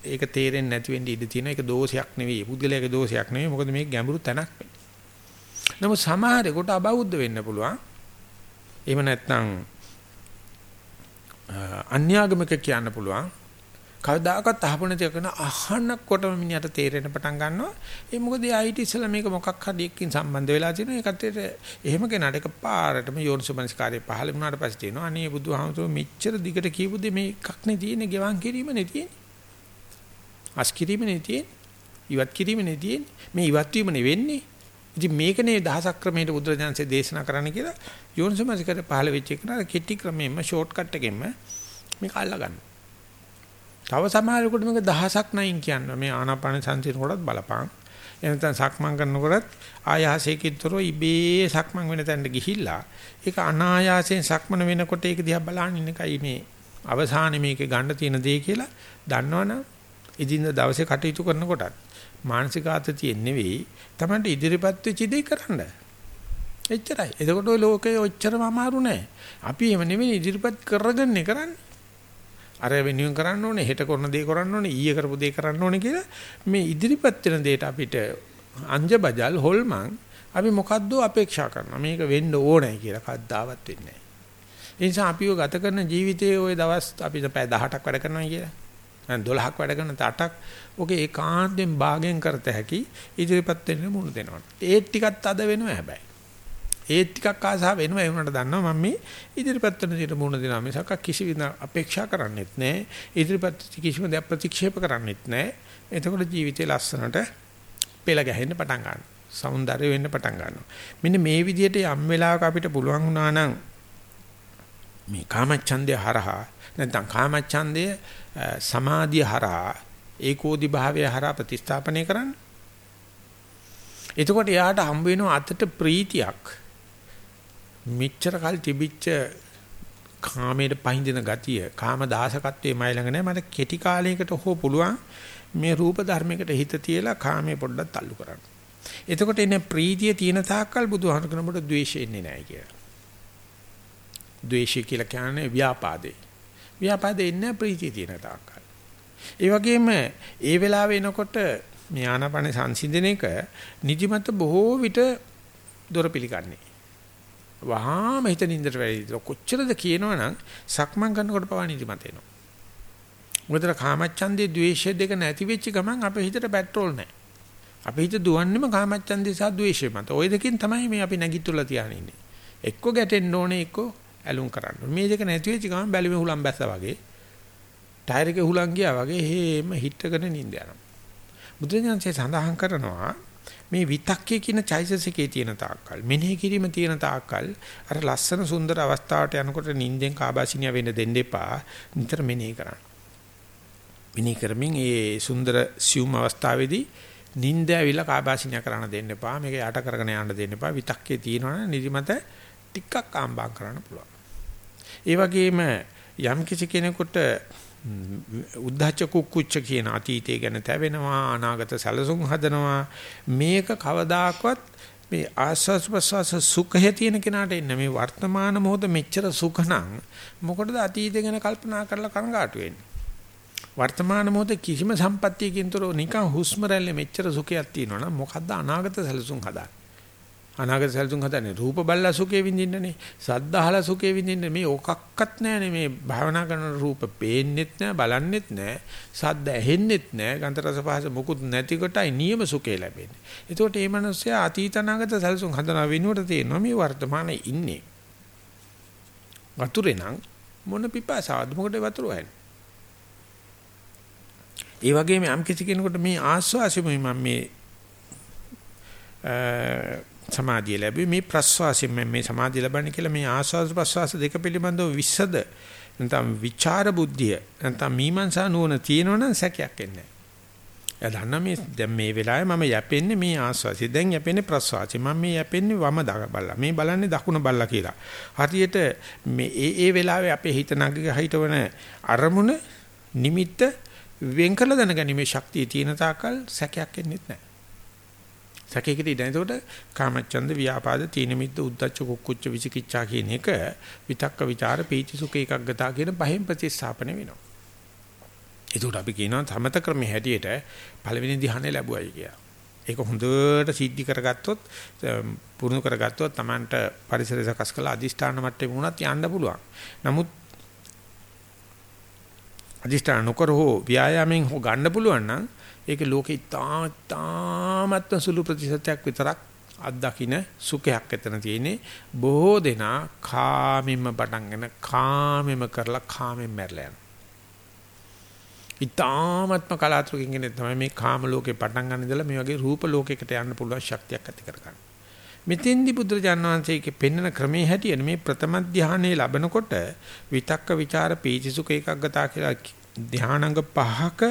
ඒක තේරෙන්නේ නැති වෙන්න ඉඩ තියෙනවා. ඒක දෝෂයක් නෙවෙයි. පුද්ගලයාගේ දෝෂයක් නෙවෙයි. මොකද මේක ගැඹුරු තැනක් වෙන්නේ. නමුත් සමහරෙකුට අබෞද්ධ වෙන්න පුළුවන්. එහෙම නැත්නම් අන්‍යාගමික කියන්න පුළුවන්. කවදාකවත් අහපු නැති කරන අහන්නකොටම මිනිහට තේරෙන්න පටන් ගන්නවා. ඒ මොකද ඒ IT ඉස්සලා මේක මොකක් හරි එකකින් සම්බන්ධ වෙලා තියෙනවා. ඒකට එහෙම කෙනාට එක පාරටම යෝනිසමනස්කාරය පහළ වුණාට පස්සේ තියෙනවා. අනේ බුදුහාමුදුරුවෝ මෙච්චර දිගට කියපු දෙ මේ එකක් නේ තියෙන්නේ, ගෙවන් කිරීම නේ තියෙන්නේ. අස් කිරීම නේ තියෙන්නේ. ඉවත් කිරීම නේ තියෙන්නේ. මේ ඉවත් වීම නේ වෙන්නේ. ඉතින් මේකනේ දහසක් ක්‍රමයට බුදුරජාන්සේ දේශනා කරන්න කියලා යෝනිසමනස්කාරය පහළ වෙච්ච එක නා කෙටි ක්‍රමයෙන්ම ෂෝට් කට් එකෙන්ම මේක අල්ලා ගන්නවා. තව සමහරෙකුට මේක දහසක් නයින් කියනවා. මේ ආනාපාන සංසිඳන කොටත් බලපං. එනතන සක්මන් කරනකොට ආයාසයකින්තරෝ ඉබේ සක්මන් වෙන තැනට ගිහිල්ලා ඒක අනායාසයෙන් සක්මන වෙනකොට ඒක දිහා බලන්න ඉන්න එකයි මේ අවසානයේ මේකේ ගන්න තියෙන දේ කියලා දන්නවනම් ඉදින්ද දවසේ කටයුතු කරනකොටත් මානසික ආතතිය නෙවෙයි තමයි ඉදිරිපත් වෙච්ච දේ කරන්න. එච්චරයි. එතකොට ඔය ලෝකේ ඔච්චරම අමාරු නෑ. අපි එහෙම නෙවෙයි ඉදිරිපත් කරගන්නේ කරන්නේ. අර වෙනුවෙන් කරන්න ඕනේ හෙට කරන දේ කරන්න ඕනේ ඊයේ කරපු දේ කරන්න ඕනේ කියලා මේ ඉදිරිපත් වෙන දෙයට අපිට අංජබජල් හොල්මන් අපි මොකද්ද අපේක්ෂා කරනවා මේක වෙන්න ඕනේ කියලා කද්දාවත් වෙන්නේ නැහැ. ඒ නිසා අපිව ගත කරන ජීවිතයේ ওই දවස් අපි පැය 18ක් වැඩ කරනවා කියලා. දැන් 12ක් වැඩ කරන 8ක් ඔකේ ඒකාන්තයෙන් භාගයෙන් කරත හැකි ඉදිරිපත් වෙන්න මුණ දෙනවා. ඒ ටිකත් අද වෙනවා හැබැයි. ඒ ටිකක් ආසාව වෙනවා ඒ වුණාට දන්නවා මම මේ ඉදිරිපත් වෙන දේට මුණ දෙනවා. මිසක් කිසි විද අපේක්ෂා කරන්නෙත් නැහැ ඉදිරිපත් කිසිම දෙයක් ප්‍රතික්ෂේප කරන්නෙත් නැහැ එතකොට ජීවිතේ ලස්සනට පෙළ ගැහෙන්න පටන් ගන්නවා. సౌందර්ය වෙන්න පටන් ගන්නවා. මෙන්න මේ විදිහට යම් වෙලාවක අපිට පුළුවන් වුණා නම් මේ කාමච්ඡන්දය හරහා නැත්නම් කාමච්ඡන්දය සමාධිය හරහා ඒකෝදි භාවය හරහා ප්‍රතිස්ථාපනය කරන්න එතකොට යාට හම්බ වෙන අතට ප්‍රීතියක් මෙච්චර කල් තිබිච්ච කාමයට පහඳින ගතිය කාම දාසකත්වයේ මයි ළඟ නැහැ මට කෙටි කාලයකට හෝ පුළුවන් මේ රූප ධර්මයකට හිත තියලා කාමයේ පොඩ්ඩක් තල්ලු කරන්න. එතකොට එන්නේ ප්‍රීතිය තියෙන තාක්කල් බුදුහාම කරනකොට ද්වේෂය එන්නේ නැහැ කියලා. ද්වේෂය කියලා කියන්නේ ව්‍යාපාදේ. ව්‍යාපාදේ ඉන්නේ ප්‍රීතිය තියෙන තාක්කල්. ඒ වගේම ඒ වෙලාව එනකොට මේ ආනාපාන සංසිඳන එක නිදිමත බොහෝ විට දොර පිළිගන්නේ. වහාම හිත නින්දට වැටි. කොච්චරද කියනවනම් සක්මන් කරනකොට පවා නිදිමත එනවා. මොකද කාමච්ඡන්දේ ද්වේෂය දෙක නැති වෙච්ච ගමන් අපේ හිතට පෙට්‍රෝල් නැහැ. අපේ හිත දුවන්නේම කාමච්ඡන්දේ සහ ද්වේෂය මත. ওই දෙකෙන් තමයි මේ අපි නැගිටලා තියාගෙන ඉන්නේ. එක්ක ගැටෙන්න ඕනේ එක්ක ඇලුම් කරන්න. මේ දෙක නැති වෙච්ච ගමන් බැලුමේ හුලම් බැස්සා වගේ ටයර් එකේ හුලම් ගියා වගේ හේම හිටගෙන නිින්ද යනවා. බුදුරජාණන්සේ සඳහන් කරනවා මේ විතක්කේ කියන චෛතසිකේ තියෙන තාක්කල් මෙනෙහි කිරීම තියෙන තාක්කල් අර ලස්සන සුන්දර අවස්ථාවට යනකොට නිින්දෙන් කාබාසිනිය වෙන්න දෙන්න එපා නිතර මෙනෙහි කරන්න. මෙනෙහි කරමින් ඒ සුන්දර සියුම් අවස්ථාවේදී නිින්ද ඇවිල්ලා කාබාසිනිය කරන්න දෙන්න එපා. මේක යට කරගෙන යන්න දෙන්න එපා. විතක්කේ තියෙනවනේ නිදිමත ටිකක් ආම්බම් කරන්න පුළුවන්. ඒ වගේම යම් කිසි කෙනෙකුට උද්ධච්ච කුක්කුච්ච කියන අතීතය ගැන තැවෙනවා අනාගත සැලසුම් හදනවා මේක කවදාකවත් මේ ආස්වාස් ප්‍රසවාස සුඛය තියෙන කෙනාට එන්න මේ වර්තමාන මොහොත මෙච්චර සුඛ නම් මොකටද අතීතය ගැන කල්පනා කරලා කනගාටු වෙන්නේ? වර්තමාන මොහොතේ කිසිම සම්පත්තියකින් තොරව නිකන් හුස්ම රැල්ලේ මෙච්චර සුඛයක් තියෙනවා නම් මොකද්ද අනාගත සැලසුම් හදාන්නේ? අනාගත සැලසුම් හදන්නේ. රූප බල්ලා සුඛේ විඳින්නනේ. සද්ද අහලා සුඛේ විඳින්න. මේ ඔකක්වත් නැහැනේ. මේ භාවනා කරන රූප පේන්නෙත් නැහැ බලන්නෙත් නැහැ. සද්ද ඇහෙන්නෙත් නැහැ. ගන්ධ රස පහස මොකුත් නැති කොටයි නියම සුඛේ ලැබෙන්නේ. එතකොට මේ මිනිස්සයා අතීත අනාගත සැලසුම් හදන වෙනුවට තේරෙනවා මේ වර්තමානයේ ඉන්නේ. වතුරේ නම් මොන පිපාසාවද මොකටද වතුර හොයන්නේ ඒ වගේම යම් කිසි කෙනෙකුට මේ ආස්වාසියම මම මේ සමාධිය ලැබුවේ මේ ප්‍රස්වාසයෙන් මම මේ සමාධිය ලබන්නේ කියලා මේ ආස්වාද ප්‍රස්වාස දෙක පිළිබඳව විසද නැත්නම් විචාර බුද්ධිය නැත්නම් මීමන්සා නුවණ තියෙනවනම් සැකයක් එන්නේ නැහැ. එයා දන්නා මේ දැන් මේ වෙලාවේ මම යැපෙන්නේ මේ ආස්වාසිය. දැන් යැපෙන්නේ ප්‍රස්වාසිය. මම මේ යැපෙන්නේ වම බලලා. මේ බලන්නේ දකුණ බලලා කියලා. හරියට මේ ඒ ඒ වෙලාවේ අපේ හිත නගික හිටවන අරමුණ නිමිත්ත වෙන් කළ දැනගැනීමේ ශක්තිය තියෙන තාකල් සැකයක් එන්නේ නැහැ. සැකයකට ඉඳන් එතකොට කාමච්ඡන්ද ව්‍යාපාද තීන මිද්ද උද්දච්ච කුක්කුච්ච විචිකිච්ඡා කියන එක විතක්ක ਵਿਚාර පීචි සුඛ ඒකග්ගතා කියන පහෙන් ප්‍රතිස්ථාපන වෙනවා. ඒකට අපි කියනවා සමත ක්‍රමයේ හැටියට පළවෙනි ධ්‍යානෙ ලැබුවයි කියලා. ඒක හොඳට සිද්ධි කරගත්තොත් පුරුදු කරගත්තොත් Tamanට පරිසරය සකස් කළ අදිෂ්ඨාන මට්ටමේ වුණත් යන්න පුළුවන්. නමුත් අදිෂ්ඨාන නොකර හෝ ව්‍යායාමෙන් හෝ ගන්න පුළුවන් නම් ඒක ලෝකේ තාමත් සුළු ප්‍රතිශතයක් විතරක් අත්දකින්න සුඛයක් එතන තියෙන්නේ බොහෝ දෙනා කාමෙම පටන්ගෙන කාමෙම කරලා කාමෙන් මැරලා යනවා. ඊ타මත්ම කලාතුරකින් ඉන්නේ තමයි මේ කාම ලෝකේ පටන් ගන්න ඉඳලා මේ වගේ රූප ලෝකයකට යන්න පුළුවන් ශක්තියක් ඇති කරගන්න. මෙතෙන්දි බුදුරජාණන් වහන්සේගේ පෙන්වන ක්‍රමේ හැටියට මේ ප්‍රථම ධානයේ ලැබනකොට විතක්ක ਵਿਚාර පීතිසුඛ ඒකග්ගතා කියලා ධානාංග පහක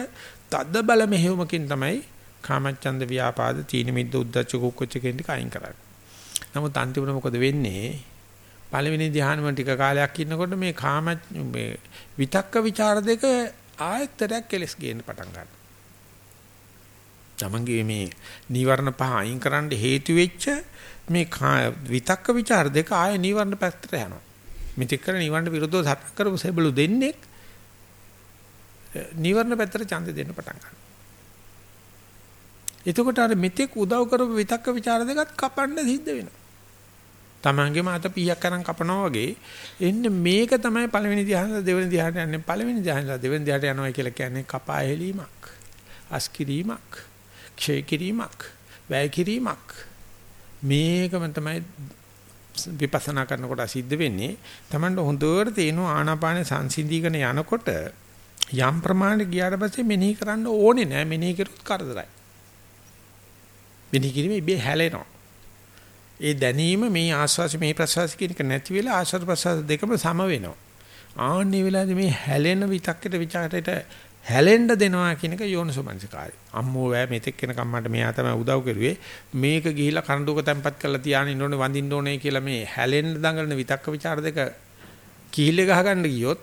තද බල මෙහෙයුමකින් තමයි කාමච්ඡන්ද ව්‍යාපාද තීන මිද්ද උද්දච්ච කුක්කුච්ච කියන ටික අයින් කරන්නේ. නමුත් අන්තිමට මොකද වෙන්නේ? පළවෙනි ධ්‍යානෙම ටික කාලයක් ඉන්නකොට මේ කාම මේ විතක්ක ਵਿਚාර දෙක ආයතරයක් කෙලස් ගේන්න පටන් ගන්නවා. තමන්ගේ මේ නීවරණ පහ අයින් කරන්න හේතු වෙච්ච මේ විතක්ක ਵਿਚාර දෙක ආය නීවරණ පැත්තට යනවා. මෙතෙක් කර නීවරණ විරුද්ධව සටන් කරපු සබළු දෙන්නේක් නිවර්ණ පැත්තට ඡන්දෙ දෙන්න පටන් ගන්නවා. එතකොට අර මෙතෙක් උදව් කරපු විතක්ක ਵਿਚාර දෙකත් කපන්න සිද්ධ වෙනවා. තමන්ගේම අත පීයක් කරන් කපනවා වගේ එන්නේ මේක තමයි පළවෙනි ධ්‍යාන දෙවෙනි ධ්‍යානට යන්නේ පළවෙනි ධ්‍යාන දෙවෙනි ධ්‍යානට යනවා කියලා කියන්නේ කපා හැලීමක් අස්කිරීමක් ක්ෂය කිරීමක් වැය කිරීමක් මේකම තමයි විපස්සනා කරනකොට සිද්ධ වෙන්නේ තමන්ට හොඳට තේනවා ආනාපාන සංසිඳීගෙන යනකොට යම් ප්‍රමාණයක් ගියාට පස්සේ මෙනෙහි කරන්න ඕනේ නෑ මෙනෙහි කරුත් කරදරයි. මෙනෙහි කිරීම ඉබේ හැලෙනවා. ඒ දැනීම මේ ආස්වාසි මේ ප්‍රසවාසි කියන එක නැති වෙලා ආස්වාද ප්‍රසවාස දෙකම සම වෙනවා. ආන්නේ වෙලාවේ මේ හැලෙන විතක්කේට ਵਿਚාරයට හැලෙන්න දෙනවා කියන එක යෝනිසෝමනසිකාරය. අම්මෝ වැ මෙතෙක් කෙනකම් මට මෙයා තමයි උදව් කරුවේ. මේක ගිහිලා කණ්ඩුක තැම්පත් කරලා තියාගෙන ඉන්න ඕනේ වඳින්න ඕනේ කියලා මේ හැලෙන්න දඟලන විතක්ක ਵਿਚාර දෙක කිහිල්ල ගහගන්න ගියොත්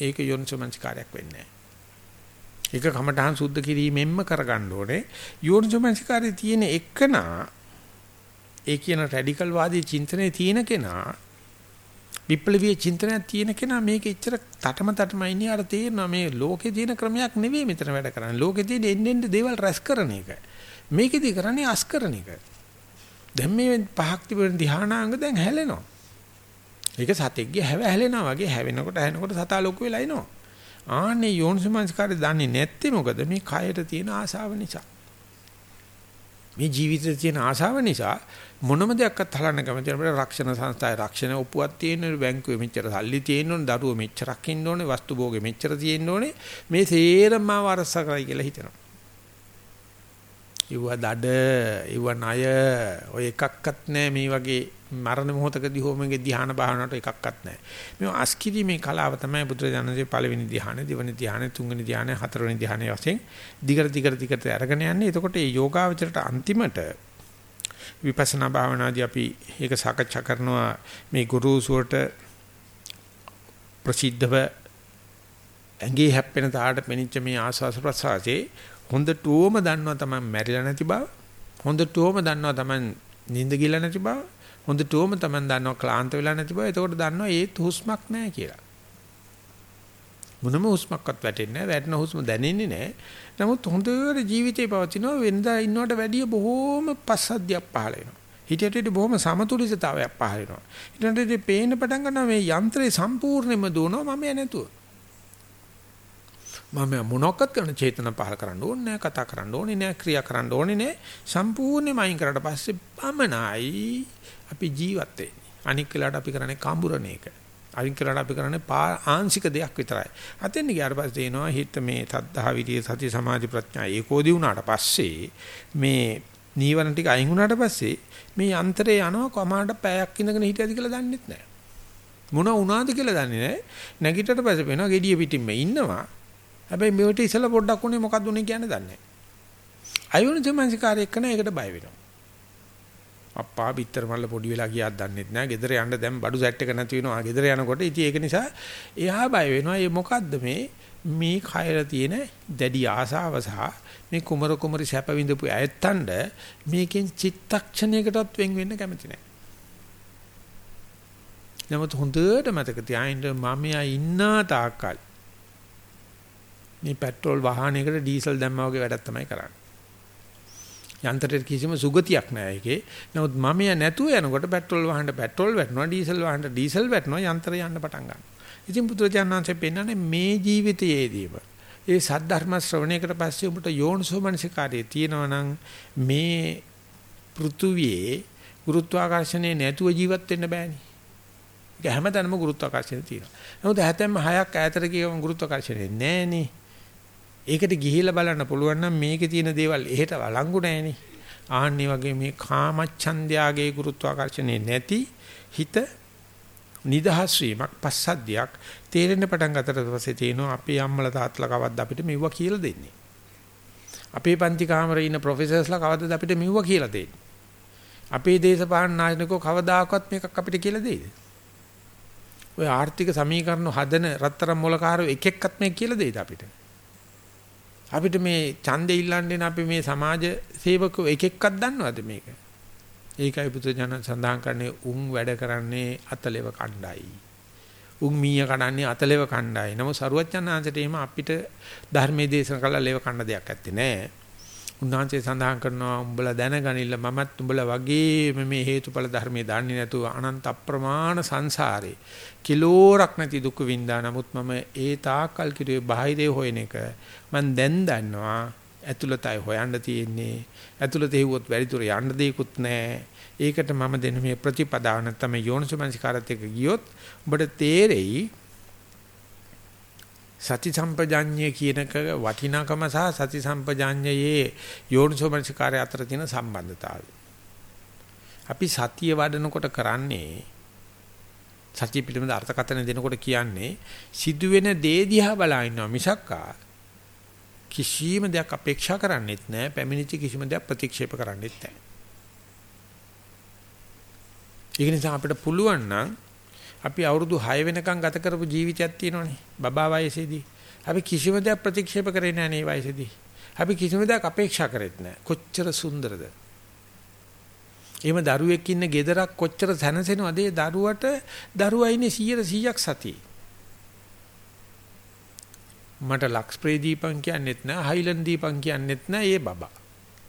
ඒක යොන්සමංස්කාරයක් වෙන්නේ නැහැ. ඒක කමඨහන් සුද්ධ කිරීමෙන්ම කරගන්න ඕනේ. යෝනිසෝමනසිකාරයේ තියෙන එකනා ඒ කියන රැඩිකල් වාදී චින්තනයේ තියෙන කෙනා විප්ලවීය චින්තනයක් තියෙන කෙනා මේක එච්චර තටම තටම ඉන්නේ අර තේරෙනවා මේ ලෝකේ තියෙන ක්‍රමයක් නෙවෙයි මෙතන වැඩ කරන්නේ. ලෝකේ තියෙන එන්න එන්න දේවල් රැස් කරන එක. මේකෙදි කරන්නේ අස් කරන එක. දැන් මේ පහක් තිබෙන ධානාංග දැන් හැලෙනවා. ඒක සතෙක්ගේ හැව හැලෙනවා වගේ හැවෙනකොට හැවෙනකොට සතා ලොකු වෙලා එනවා. ආන්නේ යෝනිසමංස්කාරය දන්නේ නැත්තේ මොකද මේ කයට තියෙන ආසාව නිසා. මේ ජීවිතේ තියෙන ආසාව නිසා මොනම දෙයක්වත් හලන්න කැමති අපිට රක්ෂණ සංස්ථාවේ රක්ෂණ ඔප්පුවක් තියෙන බැංකුවේ මෙච්චර සල්ලි තියෙන්න ඕනේ දරුවෝ මෙච්චරක් ඉන්න ඕනේ වස්තු භෝගේ මෙච්චර තියෙන්න ඕනේ මේ සේරම වරස කරයි කියලා හිතනවා. ඉවුව දඩ ඉවුව ණය ඔය එකක්වත් නැහැ මේ වගේ මරණ මොහොතකදී හෝ මේකේ ධ්‍යාන භාවනාවට එකක්වත් නැහැ. මේ අස්කිරි මේ කලාව තමයි බුදුරජාණන්සේ පළවෙනි ධ්‍යානෙ, දෙවෙනි ධ්‍යානෙ, තුන්වෙනි ධ්‍යානෙ, හතරවෙනි ධ්‍යානෙ වශයෙන් දිගට දිගට දිගට අරගෙන යන්නේ. එතකොට මේ යෝගාවචරයට අන්තිමට විපස්සනා භාවනාදී අපි ඒක සාකච්ඡා කරනවා මේ ගුරුසුවට ප්‍රසිද්ධව ඇඟේ හැප්පෙන තාට පෙනිච්ච මේ ආස්වාස ප්‍රසආසේ හොඳටම දන්නවා තමයි මැරිලා නැති බව හොඳටම දන්නවා තමයි නිින්ද ගිලා නැති බව හොඳටම Taman දන්නවා ක්ලාන්ත වෙලා නැති බව. එතකොට දන්නවා ඒත් හුස්මක් නැහැ කියලා. මොනම හුස්මක්වත් වැටෙන්නේ නැහැ. වැටෙන හුස්ම දැනෙන්නේ නැහැ. නමුත් හොඳට ජීවිතේ පවතිනවා වෙනදා ඉන්නවට වැඩිය බොහෝම පස්සද්ධියක් පහළ වෙනවා. හිතේට බොහොම සමතුලිතතාවයක් පහළ වෙනවා. ඊට පේන්න පටන් ගන්නවා මේ යන්ත්‍රය සම්පූර්ණයෙන්ම දුවනවා මම නැතුව. මම මොනක්වත් කරන චේතන පහල කරන්න ඕනේ නැහැ කතා කරන්න ඕනේ නැහැ ක්‍රියා කරන්න ඕනේ නැහැ සම්පූර්ණයෙන්ම අයින් කරලා පස්සේ පමණයි අපි ජීවත් වෙන්නේ. අනික් වෙලාවට අපි කරන්නේ කඹුරණ එක. අනික් වෙලාවට අපි කරන්නේ ආංශික දෙයක් විතරයි. අතෙන් ගියාට පස්සේ එනවා හිත මේ තද්ධා විරිය සති සමාධි ප්‍රඥා ඒකෝදී වුණාට පස්සේ මේ නීවරණ ටික අයින් වුණාට පස්සේ මේ යන්ත්‍රේ යනවා කොමාඩ පැයක් ඉඳගෙන හිටියද කියලා දන්නෙත් නැහැ. මොන වුණාද කියලා දන්නේ නැහැ. නැගිටට පස්සේ වෙනවා gediya පිටින්ම ඉන්නවා. හැබැයි මේකට ඉස්සලා පොඩ්ඩක් උනේ මොකක්ද උනේ කියන්නේ දන්නේ නැහැ. අයෝන සමාංශකාරය එක්කන ඒකට බය වෙනවා. අප්පා බිත්තර මල්ල පොඩි වෙලා ගියාද දන්නෙත් නෑ. ගෙදර යන්න දැන් බඩු සෙට් එක නැති වෙනවා. ගෙදර යනකොට ඉතින් ඒක නිසා එයා බය වෙනවා. ඒ මොකද්ද මේ මේ කයර තියෙන දැඩි ආසාව සහ මේ කුමර කුමරි සැප විඳපු ඇත්තන්ඩ මේකෙන් චිත්තක්ෂණයකටවත් වෙන් වෙන්න කැමති නෑ. නමුත් හොඳට මතක තියාගන්න මම ඉන්න තාක්කල් මේ පෙට්‍රෝල් වාහනයකට ඩීසල් දැම්මා වගේ වැඩක් තමයි කරන්නේ. යන්ත්‍රයට කිසිම සුගතියක් නැහැ ඒකේ. නමුත් මම ය නැතුව යනකොට පෙට්‍රල් වහන්න පෙට්‍රල් වැටෙනවා, ඩීසල් වහන්න ඩීසල් වැටෙනවා, යන්ත්‍රය යන්න පටන් ගන්නවා. ඉතින් පුදුරජානන්සේ පෙන්නන්නේ මේ ජීවිතයේදීම ඒ සද්ධර්ම ශ්‍රවණයකට පස්සේ උඹට යෝනිසෝ මනසිකාරයේ තියෙනවා නම් මේ පෘථුවියේ ගුරුත්වාකර්ෂණේ නැතුව ජීවත් වෙන්න බෑනේ. ඒක හැමතැනම ගුරුත්වාකර්ෂණය තියෙනවා. නමුත් හැතැම්ම හයක් ඈතට ගියම ගුරුත්වාකර්ෂණය නැහැනේ. ඒකට ගිහිලා බලන්න පුළුවන් නම් මේකේ තියෙන දේවල් එහෙට වළංගු නැහෙනේ. ආන්නේ වගේ මේ කාමච්ඡන්දයාගේ ගුරුත්වාකර්ෂණේ නැති හිත නිදහස් වීමක් පස්සද්ධියක් තේරෙන්න පටන් ගන්නට පස්සේ තියෙනවා අපේ අම්මලා තාත්තලා කවද්ද අපිට මෙව්වා කියලා දෙන්නේ. අපේ පන්ති කාමරේ ඉන්න ප්‍රොෆෙසර්ස්ලා කවද්ද අපිට මෙව්වා කියලා දෙන්නේ. අපේ දේශපාලන නායකයෝ කවදාකවත් මේකක් අපිට කියලා දෙයිද? ඔය ආර්ථික සමීකරණ හදන රත්තරන් මොලකාරෝ එක එක්කත් මේක කියලා දෙයිද අපිට? අපිට මේ ඡන්දෙ ඉල්ලන්නේ අපි මේ සමාජ සේවකෝ එක එකක් දන්නවද මේක? ඒකයි පුත්‍ර ජන සඳහන් කරන්නේ උන් වැඩ කරන්නේ අතලෙව කණ්ඩායි. උන් මීය කඩන්නේ අතලෙව කණ්ඩායි. නමුත් සරුවච්චන්හන්සට එහෙම අපිට ධර්මයේ දේශන කළා ලෙව කන්න දෙයක් ඇත්තේ නැහැ. උන්වහන්සේ සඳහන් කරනවා උඹලා දැනගනින්න මමත් උඹලා වගේම මේ හේතුඵල ධර්මයේ දන්නේ නැතුව අනන්ත අප්‍රමාණ සංසාරේ කිලෝරක් නැති දුක් විඳා නමුත් මම ඒ තාකල් කිරුවේ බාහිරේ හොයන එක මම දැන් දන්නවා ඇතුළතයි හොයන්න තියෙන්නේ. ඇතුළත හේවුවොත් වැඩි දුර යන්න දෙයක්වත් නැහැ. ඒකට මම දෙන මේ ප්‍රතිපදාව නැත්නම් යෝනිසමනසිකාරත් එක්ක ගියොත් ඔබට තේරෙයි සති සම්පජාඤ්ඤය කියනක වටිනාකම සහ සති සම්පජාඤ්ඤයේ යෝනිසෝමනසිකාරය අතර තියෙන සම්බන්ධතාවය. අපි සතිය වඩනකොට කරන්නේ සතිය පිළිබඳ අර්ථකථන දෙනකොට කියන්නේ සිදුවෙන දේ දිහා බලා ඉන්නවා මිසක්කා කිසිම දෙයක් අපේක්ෂා කරන්නේත් නැහැ පැමිණිච්ච කිසිම දෙයක් ප්‍රතික්ෂේප කරන්නේත් නැහැ. ඒක නිසා අපිට පුළුවන් නම් අපි අවුරුදු 6 වෙනකන් ගත කරපු ජීවිතයක් තියෙනවනේ. බබා වයසේදී අපි කිසිම දෙයක් ප්‍රතික්ෂේප කරේ නැහැ නේ වයසේදී. අපි කිසිම දෙයක් අපේක්ෂා කරෙත් නැහැ. කොච්චර සුන්දරද? එහෙම දරුවෙක් ඉන්න ගෙදරක් කොච්චර සැනසෙනවද ඒ දරුවට දරුවා ඉන්නේ 100%ක් සතියේ. මට ලක්ස්ප්‍රේ දීපන් කියන්නෙත් නෑ හයිලන් දීපන් කියන්නෙත් නෑ ඒ බබා.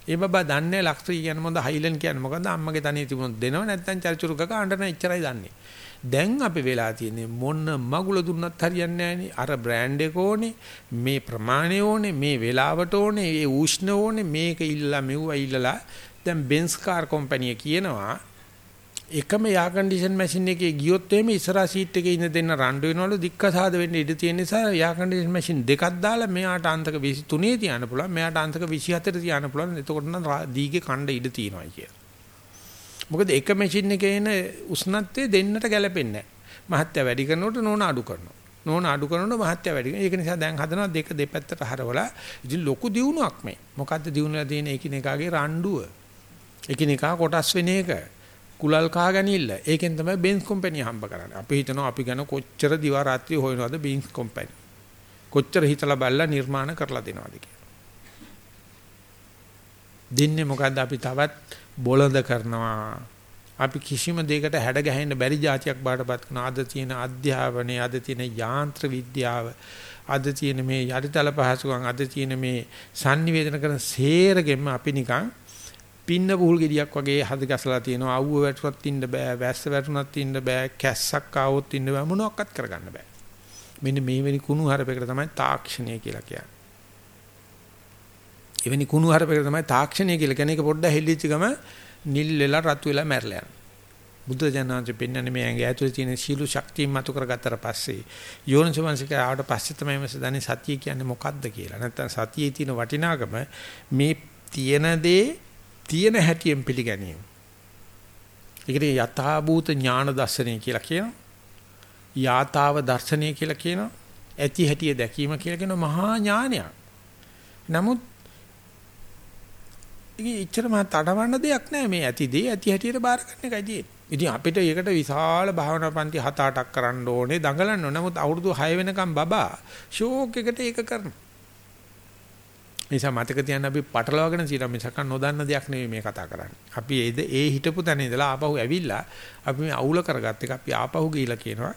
ඒ බබා දන්නේ ලක්ස්ප්‍රේ කියන්නේ මොකද හයිලන් කියන්නේ මොකද අම්මගේ තනිය තිබුණොත් දෙනව නැත්නම් චරිචුරු කක අඬන එච්චරයි දන්නේ. දැන් අපි වෙලා තියෙන්නේ මොන මගුල දුන්නත් හරියන්නේ නෑනේ. අර බ්‍රෑන්ඩ් එක ඕනේ, මේ ප්‍රමාණය ඕනේ, මේ වෙලාවට ඕනේ, ඒ උෂ්ණ ඕනේ, මේක ඉල්ලලා මෙව්වා ඉල්ලලා දැන් බෙන්ස් කාර් කම්පැනි කියනවා එකම යා කන්ඩිෂන් මැෂින් එකේ ගියොත් එහෙම ඉස්සරහා සීට් එකේ ඉන්න දෙන්න රණ්ඩු වෙනවලු දික්කසාද වෙන්න ඉඩ තියෙන නිසා යා කන්ඩිෂන් මැෂින් දෙකක් දාලා මෙයාට අන්තක 23 තියන්න පුළුවන් මෙයාට අන්තක 24 තියන්න පුළුවන් එතකොට නම් දීගේ කණ්ඩ ඉඩ තියෙනවා කියලා. මොකද එක මැෂින් එකේ එන උෂ්ණත්වය දෙන්නට ගැලපෙන්නේ නැහැ. මහත්ය වැඩි කරනකොට නෝන අඩු කරනවා. නෝන අඩු කරනකොට මහත්ය වැඩි කරනවා. ඒක නිසා දැන් හදනවා දෙක දෙපැත්තට හරවලා ඉතින් ලොකු දියුණුවක් මේ. මොකද්ද දියුණුවලා තියෙන එකිනෙකාගේ රණ්ඩුව. එකිනෙකා කොටස් වෙන එක. කුලල් කහ ගැනීමල. ඒකෙන් තමයි බෙන්ස් කම්පැනි හම්බ කරන්නේ. අපි හිතනවා අපි ගැන කොච්චර දිවා රාත්‍රී හොයනවද බෙන්ස් කම්පැනි. කොච්චර හිතලා බලලා නිර්මාණ කරලා දෙනවද දෙන්නේ මොකද්ද අපි තවත් බොළඳ කරනවා. අපි කිසිම දෙයකට හැඩ ගැහෙන්න බැරි જાතියක් බාටපත් කරන අද තියෙන අධ්‍යාපනය අද තියෙන යාන්ත්‍ර විද්‍යාව අද තියෙන මේ යටිතල පහසුකම් අද තියෙන මේ sannivedana කරන සේරගෙම අපි නිකන් පින්න පුහුල් ගෙඩියක් වගේ හද ගැසලා තියෙනවා. අවුව වැටුනත් ඉන්න බෑ. වැස්ස වැටුනත් ඉන්න බෑ. කැස්සක් ආවොත් ඉන්න බෑ. මොනවත් කරගන්න බෑ. මෙන්න මේ වෙනි කුණු හරපයකට තමයි තාක්ෂණය කියලා කියන්නේ. එවැනි කුණු හරපයකට තමයි තාක්ෂණය කියලා කියන්නේ. ඒක පොඩ්ඩක් හෙල්ලිච්ච ගම නිල් වෙලා රතු වෙලා මැරලා යනවා. බුද්ධ ජනනාංශ පෙන්වන්නේ මේ ඇඟ ඇතුලේ තියෙන සීළු ශක්තිය මතු කරගත්තට පස්සේ යෝනිසමංශික ආවට පස්සේ තමයි මේ සදන්නේ සතිය කියන්නේ මොකද්ද කියලා. නැත්තම් සතියේ තියෙන වටිනාකම මේ තියෙන දේ තියෙන හැටියෙන් පිළිගැනීම. ඒකට යථාභූත ඥාන දර්ශනය කියලා කියනවා. යාතාව දර්ශනය කියලා කියනවා. ඇති හැටිය දැකීම කියලා කියන මහා ඥානයක්. නමුත් ඉතින් ඉච්චරම තඩවන්න දෙයක් නැහැ මේ ඇති දේ ඇති හැටියට බාර ගන්න එකයි තියෙන්නේ. ඉතින් අපිට ඒකට විශාල භාවනා පන්ති 7-8ක් කරන්න ඕනේ දඟලන්න ඕනේ. නමුත් අවුරුදු 6 වෙනකම් බබා ෂෝක් එකට ඒක කරනවා. නිසා මතක තියන්න අපි පටලවාගෙන තියෙන මිසක නොදන්න දෙයක් නෙවෙයි මේ කතා කරන්නේ. අපි ඒද ඒ හිටපු තැන ඉඳලා ආපහු ඇවිල්ලා අපි මේ අවුල කරගත්ත එක අපි ආපහු ගිහිලා කියනවා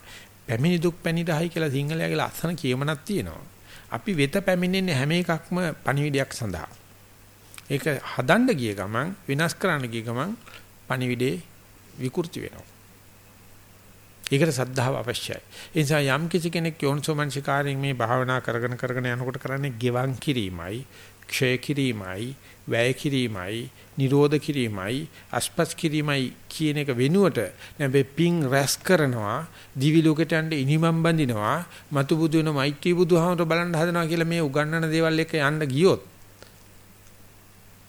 පැමිණි දුක් පැණිරහයි කියලා සිංහලයාගේ ලස්සන කියමනක් තියෙනවා. අපි වෙත පැමිණෙන්නේ හැම එකක්ම පණිවිඩයක් සඳහා. ඒක හදන්න ගිය ගමන් විනාශ කරන්න ගිය ගමන් පණිවිඩේ විකෘති වෙනවා. ඒකට සද්ධාව අවශ්‍යයි. ඒ නිසා යම් කිසි කෙනෙක් යෝනිසෝමනසිකාරයෙන් මේ භාවනා කරගෙන කරගෙන යනකොට කරන්නේ ගෙවන් කිරීමයි, ක්ෂය කිරීමයි, වැය කිරීමයි, නිරෝධ කිරීමයි, අස්පස් කිරීමයි කියන එක වෙනුවට නැබේ පිං රැස් කරනවා, දිවි ලෝකයට යන්න ඉනිමම් බඳිනවා, මතු බුදු වෙන මෛත්‍රී බුදුහාමර බලන්න හදනවා කියලා මේ උගන්වන දේවල් එක යන්න ගියොත්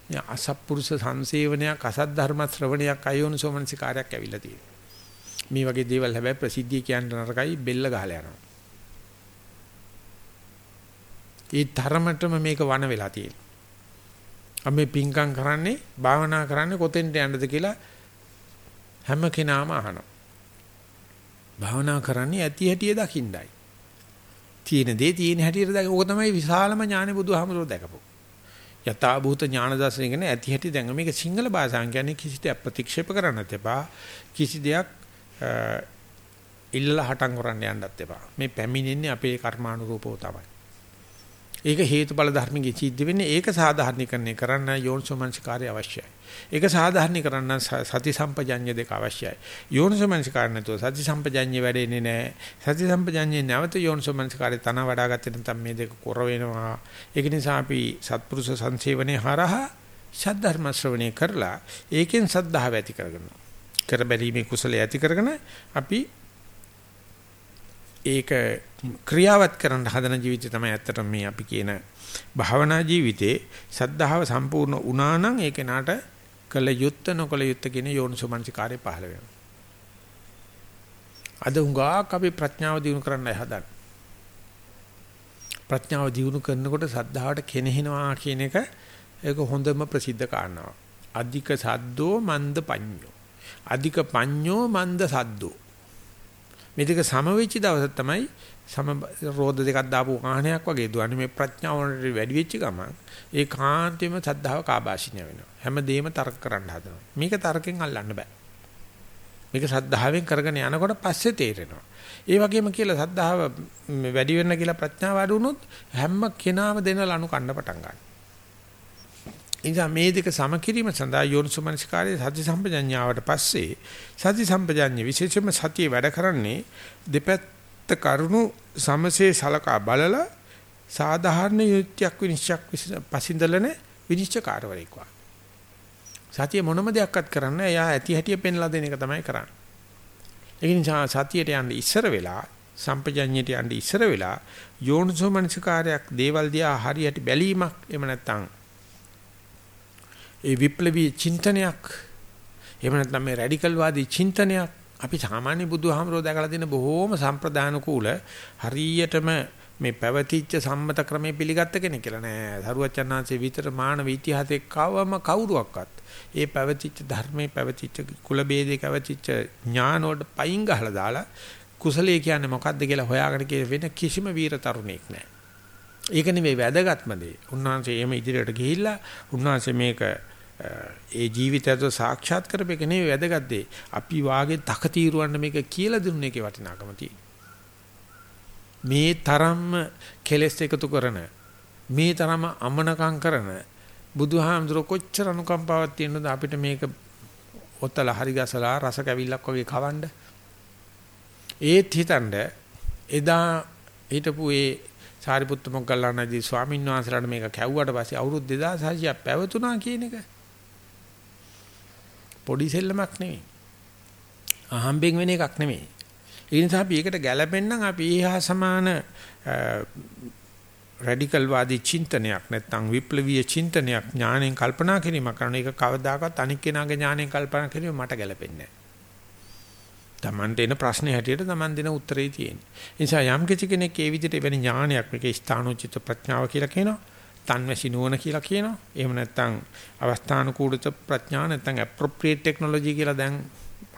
අසත්පුරුෂ සංසේවනයක් අසත් ධර්ම ශ්‍රවණයක් අයෝනිසෝමනසිකාරයක් ඇවිල්ලා තියෙනවා. මේ වගේ දේවල් හැබැයි ප්‍රසිද්ධිය කියන්න නරකයි බෙල්ල ගහලා යනවා. ඒ තරමටම මේක වන වෙලා තියෙනවා. අපි පිංකම් කරන්නේ භාවනා කරන්නේ කොතෙන්ට යන්නද කියලා හැම කෙනාම අහනවා. භාවනා කරන්නේ ඇති හැටිය දකින්නයි. තියෙන දේ තියෙන හැටියට දැක ඕක තමයි විශාලම ඥානෙ බුදුහාමුදුරුවෝ දැකපො. යථා භූත ඥාන දර්ශනය කියන්නේ ඇති හැටි දැන් මේක සිංහල භාෂාවෙන් කියන්නේ කිසි දෙයක් ප්‍රතික්ෂේප කරන්නත් එපා. කිසි දෙයක් ඉල්ලලා හටන් කරන්න යන්නත් එපා. මේ පැමිණෙන්නේ අපේ කර්මානුරූපව තමයි. ඒක හේතුඵල ධර්මයේ සිද්ධ වෙන්නේ ඒක සාධාරණීකරණය කරන්න යෝනිසෝමනසිකාරය අවශ්‍යයි. ඒක සාධාරණීකරණ සති සම්පජඤ්ඤ දෙක අවශ්‍යයි. යෝනිසෝමනසිකාර නැතුව සති සම්පජඤ්ඤ වැඩෙන්නේ නැහැ. සති සම්පජඤ්ඤේ නැවත යෝනිසෝමනසිකාරය තන වඩා ගත්තේ නැත්නම් මේ දෙක කොර වෙනවා. ඒක නිසා අපි සත්පුරුෂ සංසේවනේ හරහා සද්ධර්ම ශ්‍රවණය කරලා ඒකෙන් සද්ධාව ඇති කරගන්නවා. කර බැලීමේ කුසලයේ ඇති කරගෙන අපි ඒක ක්‍රියාවත් කරන්න හදන ජීවිතය තමයි ඇත්තටම මේ අපි කියන භාවනා ජීවිතේ සද්ධාව සම්පූර්ණ වුණා නම් ඒක නාට කළ යුත්ත නොකළ යුත්ත කියන යෝනිසෝමනසිකාරය පහළ වෙනවා. අද උඟාක් අපි ප්‍රඥාව දිනු කරන්නයි හදන්නේ. ප්‍රඥාව දිනු කරනකොට සද්ධාවට කෙනෙහිනවා කියන එක ඒක හොඳම ප්‍රසිද්ධ කාරණාවක්. අධික සද්දෝ මන්ද පඤ්ඤෝ අධික පඤ්ඤෝ මන්ද සද්දෝ මේ දෙක සම වෙච්ච දවස තමයි සම රෝද දෙකක් දාපු වාහනයක් වගේ. දුවන්නේ මේ ප්‍රඥාවට වැඩි වෙච්ච ගමන් ඒ කාන්තේම සද්ධාව කාබාසිනිය වෙනවා. හැමදේම තර්ක කරන්න හදනවා. මේක තර්කෙන් අල්ලන්න බෑ. මේක සද්ධාවෙන් කරගෙන යනකොට පස්සේ තේරෙනවා. ඒ වගේම කියලා සද්ධාව වැඩි වෙන්න කියලා ප්‍රඥාව අඩු වුණොත් හැම කෙනාම දෙන ලනු කන්න පටන් ගන්නවා. නිසා මේ දෙක සමකිරීම සඳහා යෝනිසමනසිකාරයේ සති සම්පජඤ්ඤාවට පස්සේ සති සම්පජඤ්ඤ විශේෂයෙන්ම සතිය වැඩ කරන්නේ දෙපැත්ත කරුණු සමසේ සලකා බලලා සාධාරණ යුක්තියක් විනිශ්චයක් පසින්දලන විනිශ්චයකාරවරයෙක් වා. සතිය මොනම දෙයක්වත් කරන්න එයා ඇති හැටිය පෙන්ලා දෙන එක තමයි කරන්නේ. ඒ නිසා සතියට යන්න ඉස්සර වෙලා සම්පජඤ්ඤයට යන්න ඉස්සර වෙලා යෝනිසෝමනසිකාරයක් දේවල් දිහා හරියට බැලීමක් එහෙම නැත්නම් ඒ විප්ලවීය චින්තනයක් එහෙම නැත්නම් මේ රැඩිකල් වාදී චින්තනයක් අපි සාමාන්‍ය බුදුහාමරෝ දැකලා තියෙන බොහෝම සම්ප්‍රදාන කූල හරියටම මේ පැවතිච්ච සම්මත ක්‍රමයේ පිළිගත්ත කෙනෙක් කියලා නෑ. සරුවචනාංශේ විතර මානව ඉතිහාසයේ කවම කවුරුවක්වත් ඒ පැවතිච්ච ධර්මයේ පැවතිච්ච කුල ભેදේ පැවතිච්ච ඥාන වලට පයින් ගහලා දාලා කුසලයේ කියන්නේ මොකද්ද කියලා හොයාගෙන කියන වෙන කිසිම වීර තරුණෙක් නෑ. ඒක නෙවෙයි වැදගත්ම දේ. උන්වහන්සේ එහෙම ඉදිරියට ගිහිල්ලා උන්වහන්සේ මේක ඒ ජීවිතයත් සාක්ෂාත් කරපේක නෙවෙයි වැදගත් දේ. අපි වාගේ තකතිරුවන්න මේක කියලා දුන්න එකේ වටිනාකම මේ තරම්ම කෙලස් එකතු කරන මේ තරම අමනකම් කරන බුදුහාමුදුර කොච්චර අනුකම්පාවක් තියෙනවද අපිට මේක ඔතල හරි ගසලා රස කැවිල්ලක් වගේ කවන්න ඒත් හිතනද එදා හිටපු ඒ සාරිපුත්ත මොග්ගල්ලානදී ස්වාමීන් වහන්සේලාට මේක කැව්වට පස්සේ අවුරුදු 2600ක් පැවතුනා කියන එක පොඩි සෙල්ලමක් නෙවෙයි. අහම්බෙන් වෙන එකක් නෙවෙයි. ඒ නිසා අපි ඒකට ගැළපෙන්න අපි ඊහා සමාන රැඩිකල් වාදී චින්තනයක් නැත්නම් විප්ලවීය චින්තනයක් ඥාණයෙන් කල්පනා කිරීමක් කරන එක කවදාකවත් අනික් කෙනාගේ ඥාණයෙන් කල්පනා කිරීම මට ගැළපෙන්නේ නැහැ. Tamante එන ප්‍රශ්නේ හැටියට Taman දෙන උත්තරේ තියෙන්නේ. ඒ නිසා යම් කිසි කෙනෙක් ඒ විදිහට එවැනි ඥානයක් මේකේ ස්ථානෝචිත ප්‍රඥාව කියලා කියනවා. තන්වැසි නුවණ කියලා කියනවා. එහෙම නැත්නම් අවස්ථානුකූලිත ප්‍රඥා නැත්නම් appropriate technology කියලා දැන්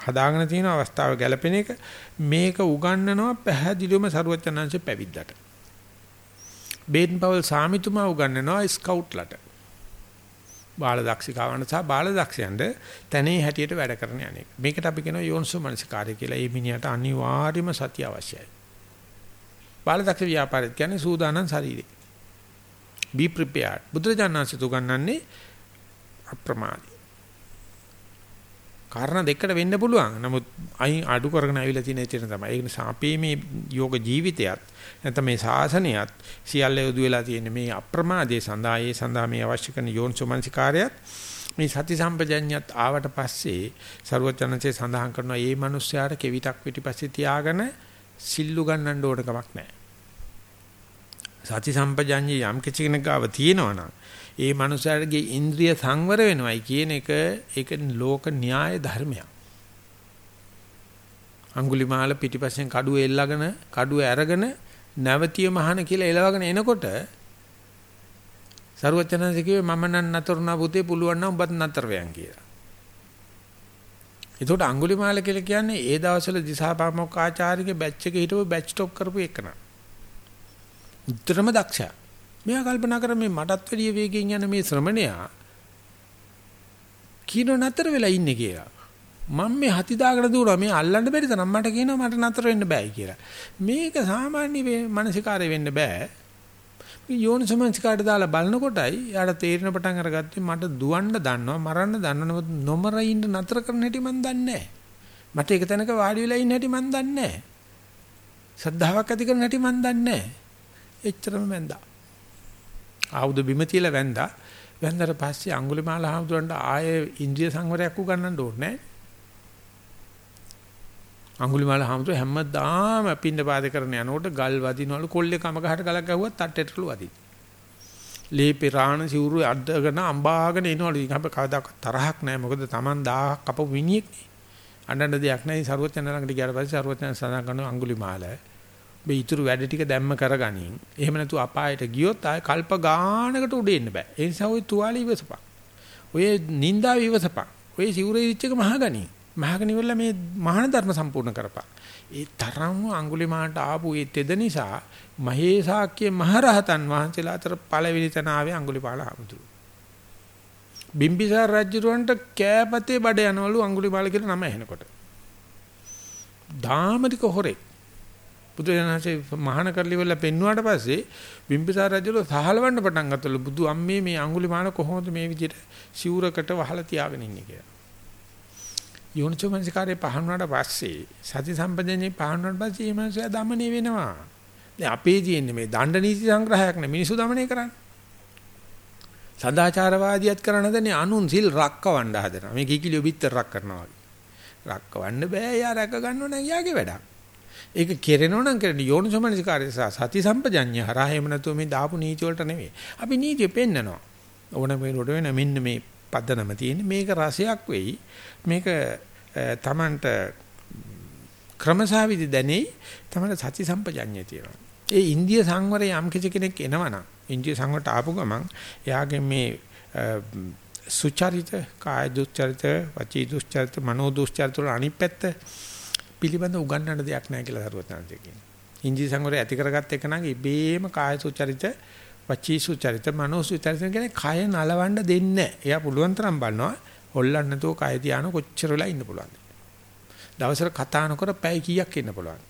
හදාගෙන තියෙන අවස්ථාව ගැලපෙන එක මේක උගන්වනවා පැහැදිලිවම සරුවචනංශ පැවිද්දට. බේන් පවල් සාමිතුමා උගන්වනවා ස්කවුට්ලට. බාලදක්ෂිකාවන්ට සහ බාලදක්ෂයන්ට තැනේ හැටියට වැඩ කරන යන්නේ. මේකට අපි කියනවා යෝන්සෝ මනසිකාරය කියලා. මේ මිනිහට අනිවාර්යම සතිය අවශ්‍යයි. බාලදක්ෂ ව්‍යාපාරය කියන්නේ සූදානම් ශරීරය. Be prepared. බුදුරජාණන්සේ උගන්වන්නේ අප්‍රමාදී. කාරණා දෙකකට වෙන්න පුළුවන්. නමුත් අයින් අඩු කරගෙන ආවිලා තියෙන ඉතින් තමයි. ඒ නිසා අපේ මේ යෝග ජීවිතයත් නැත්නම් මේ ශාසනයත් සියල්ල යොදු වෙලා තියෙන මේ අප්‍රමාදයේ සඳහා. ඒ සඳහා මේ අවශ්‍ය කරන යෝනිසෝමනසිකාරයත් මේ සති සම්පජඤ්ඤයත් ආවට පස්සේ ਸਰවචනන්සේ සඳහන් කරනවා මේ මිනිස්යාට කෙවිතක් පිටිපස්සේ තියාගෙන සිල්ලු ගන්නන්න ඕන කමක් නැහැ. සති සම්පජඤ්ඤය යම් කිසි කෙනෙක් ගාව තියෙනවනම් ඒ මනුස්සයාගේ ඉන්ද්‍රිය සංවර වෙනවයි කියන එක ඒක ලෝක න්‍යාය ධර්මයක්. අඟුලිමාල පිටිපස්සෙන් කඩුව එල්ලගෙන කඩුව අරගෙන නැවතිය මහන කියලා එලවගෙන එනකොට සරුවචනන්සේ කිව්වේ මම නම් නතරුණා පුතේ පුළුවන් නම් ඔබත් නතර වෙයන් කියලා. ඒකට අඟුලිමාල කියලා කියන්නේ ඒ දවස්වල දිසාපාමොක් ආචාර්යගේ බැච් එකේ හිටපු බැච් ටොප් කරපු එකනා. උත්තරම දක්ෂයා. මෙයා කල්පනා කර මේ මටත් වැඩිය වේගෙන් යන මේ ශ්‍රමණයා කීනෝ නතර වෙලා ඉන්නේ කියලා. මම මේ හති දාගෙන දුවනවා මේ අල්ලන්න බැරි තරම් මට කියනවා මට නතර වෙන්න බෑ කියලා. මේක සාමාන්‍ය මානසිකාරය වෙන්න බෑ. යෝනිසමංස්කාරට දාලා බලනකොටයි යාට තේරෙන පටන් අරගත්තේ මට දුවන්න දන්නවා මරන්න දන්නවා නොමර ඉන්න නතර කරන හැටි මන් දන්නේ මට ඒක තැනක වාඩි වෙලා ඉන්න හැටි මන් දන්නේ සද්ධාාවක් ඇති කරන හැටි මන් දන්නේ එච්චරම වැන්දා. ආයුධ බිම තියලා වැන්දා. වැන්දට පස්සේ අඟුලිමාල හාමුදුරන්ට ආයේ ඉන්ද්‍රිය සංවරයක් උගන්නන්න ඕනේ අඟුලිමාල හාමුදුර හැමදාම පින්න පාද කරන යනකොට ගල් වදිනවලු කොල්ලේ කම ගහට ගලක් ගැහුවත් තට්ටේටලු වදින. ලේ පෙරාණ සිවුරු අද්දගෙන අම්බාගෙන එනවලු. ඉතින් අපි කවදාකවත් තරහක් නැහැ. මොකද Taman 1000ක් කපපු මිනිහෙක් නේ. අඬන්න දෙයක් නැහැ. සරුවචන ළඟට ගියාට පස්සේ සරුවචන සඳහන් කරන අඟුලිමාල මේ ඉතුරු වැඩ ටික දැම්ම කරගනින්. එහෙම නැතු අපායට ගියොත් ආය කල්ප ගානකට උඩ එන්න බෑ. ඒ නිසා ওই තුවාලි ඉවසපන්. ඔය නින්දාව ඉවසපන්. ඔය සිවුරේ ඉච්ච එක මහගනින්. මහගන ඉවරලා මේ මහාන ධර්ම සම්පූර්ණ කරපන්. ඒ තරම්ම අඟුලිමාලට ආපු ඒ තෙද නිසා මහේසාක්‍ය මහරහතන් වහන්සේලා අතර පළවෙනි තනාවේ අඟුලිමාල ආමුතු. බිම්බිසාර රජුරවන්ට කෑපතේ බඩ යනවලු අඟුලිමාල කියලා නම ඇහෙනකොට. ධාමරික හොරෙක් බුදුරජාණන්සේ මහාන කරලිවල පෙන්වුවාට පස්සේ බිම්බිසාර රජුල සහලවන්න පටන් ගත්තලු බුදු අම්මේ මේ අඟුලිමාල කොහොමද මේ විදිහට සිවුරකට වහලා තියාගෙන ඉන්නේ කියලා. යෝනිචෝමනසිකාරේ පහන්වන්නට පස්සේ සති සම්පජඤ්ඤේ පහන්වන්නට පස්සේ මේ මනුස්සයා දමණය වෙනවා. දැන් අපේ තියෙන්නේ මේ දණ්ඩ නීති සංග්‍රහයක් නේ මිනිසු දමණය කරන්නේ. සදාචාරවාදියත් කරන හදන්නේ අනුන් සිල් රක්කවන්න හදනවා. මේ කිකිලිය බිත්තර රක් කරනවා වගේ. රක්කවන්න බෑ යා රැක ගන්නව නම් යාගේ වැඩක්. ඒක කෙරෙනව නම් කෙරෙන යෝනිසමනසිකාරය සහ සති සම්පජඤ්ඤය හරහා එහෙම නැතුව මේ දාපු නීති වලට නෙවෙයි. අපි නීතිය පෙන්නනවා. ඕන මේ රොඩ වෙන මෙන්න මේ පදනම තියෙන්නේ මේක රසයක් වෙයි. මේක තමන්ට ක්‍රමසාවිදි දැනෙයි තමන්ට සති සම්පජඤ්ඤය තියෙනවා. ඒ ඉන්දිය සංවරය යම් කිසි කෙනෙක් එනවනම් ඉන්දිය සංවරට ආපු ගමන් එයාගේ මේ සුචරිත කාය දුස්චරිත වචී දුස්චරිත මනෝ දුස්චරිත වල අනිත් පැත්ත පිළිබඳ උගන්වන්න දෙයක් නැහැ කියලා දරුවත්නාන්සේ කියනවා. ඉන්දිය සංවරය ඇති කරගත්ත එක නම් ඉබේම කාය සුචරිත වචී සුචරිත මනෝ සුචරිත කියන්නේ කය නලවන්න දෙන්නේ නැහැ. එයා පුළුවන් තරම් බලනවා හොල්ලන්න නැතුව කය තියාන කොච්චර වෙලා ඉන්න පුළුවන්ද? දවසට කතා නොකර පැය කීයක් ඉන්න පුළුවන්ද?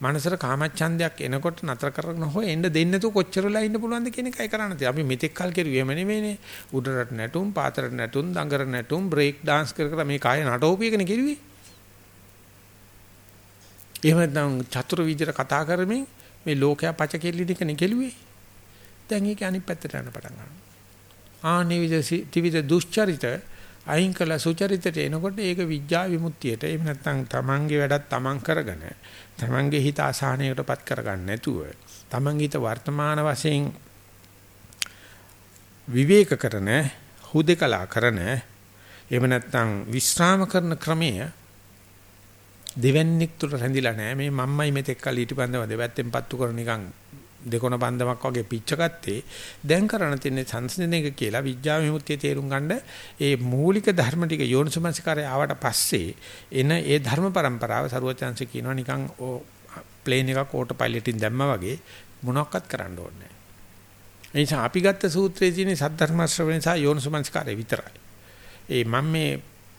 මනසට කාමච්ඡන්දයක් එනකොට නතර කරගෙන හොය එන්න දෙන්නේ නැතුව කොච්චර වෙලා ඉන්න පුළුවන්ද කියන එකයි කරන්න තියෙන්නේ. අපි මෙතෙක් කල් කෙරුවේම නෙවෙයිනේ. උඩරට නැටුම්, පාතරට නැටුම්, දඟර නැටුම්, බ්‍රේක් dance කර කර මේ කාය නටෝපියකනේ කෙරුවේ. එහෙම නැත්නම් චතුර විදිහට කතා කරමින් මේ ලෝකයා පච කෙල්ලි දෙකනේ කෙළුවේ. දැන් ඒක අනිත් පැත්තට යන පටන් ගන්නවා. ආනේ විදිහ ත්‍රිවිධ දුෂ්චරිත අයින් කළ සුචරිතට එනකොට ඒක විඥා විමුක්තියට එහෙම නැත්නම් තමන්ගේ වැඩත් තමන් කරගෙන තමන්ගේ හිත අසහනයකටපත් කරගන්න නැතුව තමන්ගේ හිත වර්තමාන වශයෙන් විවේක කරන හුදකලා කරන එහෙම නැත්නම් විස්්‍රාම කරන ක්‍රමය දෙවන්නේක් තුර රැඳිලා නැහැ මේ මම්මයි මෙතෙක් කල් ඊටපන්දම දෙවැත්තෙන් පත්තු කර නිකන් දෙකොන බන්දමක් වගේ පිච්චගත්තේ දැන් කරණ තියන්නේ සංසිඳනයක කියලා විඥා විමුක්තිය තේරුම් ගන්න ඒ මූලික ධර්ම ටික යෝනිසමස්කාරය ආවට පස්සේ එන ඒ ධර්ම પરම්පරාව සරුවචාන්සේ කියනවා නිකන් ප්ලේන් එකක් ඕටෝ පයිලට්ින් දැම්මා වගේ මොනවක්වත් කරන්න ඕනේ නැහැ. ඒ නිසා අපි ගත්ත සූත්‍රයේ තියෙන සද්ධර්ම ශ්‍රවණය සහ යෝනිසමස්කාරය විතරයි. ඒ මම මේ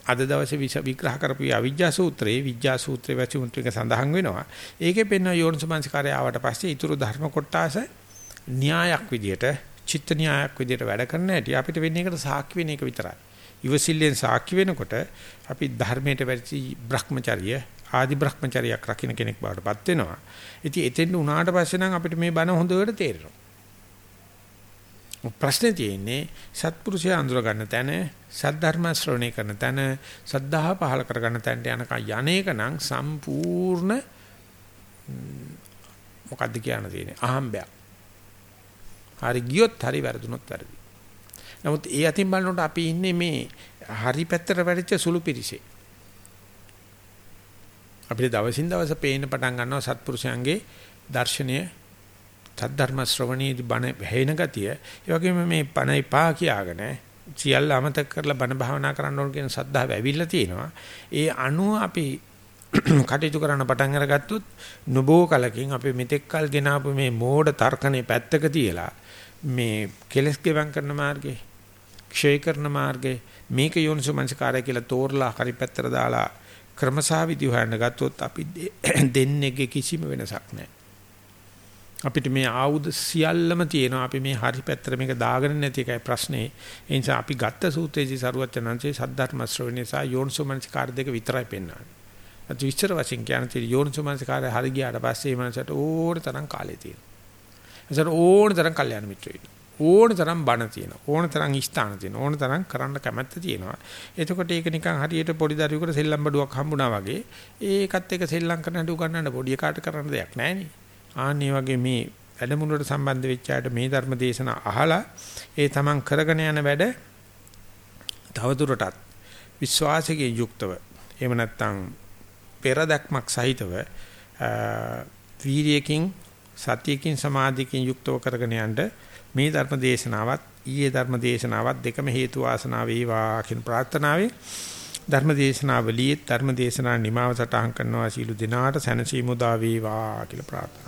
අද දවසේ විග්‍රහ කරපු අවිජ්ජා සූත්‍රයේ විජ්ජා සූත්‍රයේ වචුන්ත්‍රික සඳහන් වෙනවා. ඒකේ පෙන්න යෝනිසමංස්කාරය ආවට පස්සේ ඊතුරු ධර්ම කොටස න්‍යායක් විදියට චිත්ත න්‍යායක් විදියට වැඩ කරන්න ඇති අපිට වෙන්නේ ඒකට සාක්ෂි වෙන එක විතරයි. ඉවසිල්ලෙන් සාක්ෂි වෙනකොට අපි ධර්මයට වැඩි භ්‍රමචර්ය ආදි භ්‍රමචර්යයක් රකින්න කෙනෙක් බවට පත් වෙනවා. ඉතින් එතෙන් උනාට පස්සේ නම් අපිට මේ බණ හොඳට තේරෙනවා. ප්‍රශ්නේ තියෙන්නේ සත්පුරුෂයා අඳුර ගන්න තැන සද්ධර්ම ශ්‍රවණය කරන තැන සද්ධා පහල කර ගන්න තැනට යනකම් යන්නේක නම් සම්පූර්ණ මොකද්ද කියන්න තියෙන්නේ අහම්බයක්. හරි ගියොත් හරි වැරදුනොත් වැරදි. නමුත් ඒ අතින් බලනකොට අපි ඉන්නේ මේ හරි පැත්තට වැඩිච්ච සුළු පිරිසේ. අපිට දවසින් දවස පේන්න පටන් ගන්නවා සත්පුරුෂයන්ගේ දර්ශනය සද්ධර්ම ශ්‍රවණීදී බණ වැහෙන ගතිය ඒ වගේම මේ බණ එපා කියාගෙන සියල්ල අමතක කරලා බණ භාවනා කරන්න ඕන කියන සද්ධාව ඇවිල්ලා තියෙනවා. ඒ අනුව අපි කටයුතු කරන්න පටන් අරගත්තොත් නොබෝ කලකින් අපි මෙතෙක් කල් ගෙනාපු මේ මෝඩ තර්කනේ පැත්තක තියලා මේ කෙලස් ගෙවම් කරන මාර්ගේ ක්ෂය කරන මාර්ගේ මේක යෝනිසමංසකාරය කියලා තෝරලා හරි පැත්තට දාලා ක්‍රමසාවිදි හොයන්න ගත්තොත් අපි දෙන්නේගේ කිසිම වෙනසක් නැහැ. අපිට මේ ආයුධ සියල්ලම තියෙනවා. අපි මේ හරි පැත්තට මේක දාගෙන නැති එකයි ප්‍රශ්නේ. ඒ නිසා අපි ගත්ත සූත්‍රයේදී සරුවචනංශේ සද්ධර්ම ශ්‍රවණේ සහ යෝනිසෝමනසිකාර දෙක විතරයි පෙන්වන්නේ. අත විස්තර වශයෙන් කියන තේ යෝනිසෝමනසිකාරය හරි ගියාට පස්සේ මේ මනසට ඕන තරම් කාලේ තියෙනවා. එසර ඕන තරම් කල්යාණ මිත්‍රයෝ ඉන්නවා. ඕන තරම් බණ තියෙනවා. ඕන තරම් ස්ථාන තියෙනවා. ඕන තරම් කරන්න කැමැත්ත තියෙනවා. එතකොට ඒක නිකන් හරියට පොඩි දරුවෙකුට සෙල්ලම් බඩුවක් හම්බුණා වගේ ඒකත් එක්ක සෙල්ලම් කරන්න හදු ගන්නන්න පොඩි කාට කරන්න දෙයක් නැහැ නේ. ආන්නේ වගේ මේ වැඩමුළුවට සම්බන්ධ වෙච්ච අයට මේ ධර්ම දේශන අහලා ඒ තමන් කරගෙන යන වැඩ තවදුරටත් විශ්වාසයෙන් යුක්තව එහෙම නැත්නම් පෙරදක්මක් සහිතව වීර්යයෙන් සතියකින් සමාධියකින් යුක්තව කරගෙන යන්න මේ ධර්ම දේශනාවත් ඊයේ ධර්ම දේශනාවත් දෙකම හේතු වාසනා වේවා කියන ප්‍රාර්ථනාවෙන් ධර්මදේශනාවලියේ ධර්මදේශනා නිමාව සටහන් කරනවා. සීල දිනාට සැනසීම උදා වේවා කියලා ප්‍රාර්ථනා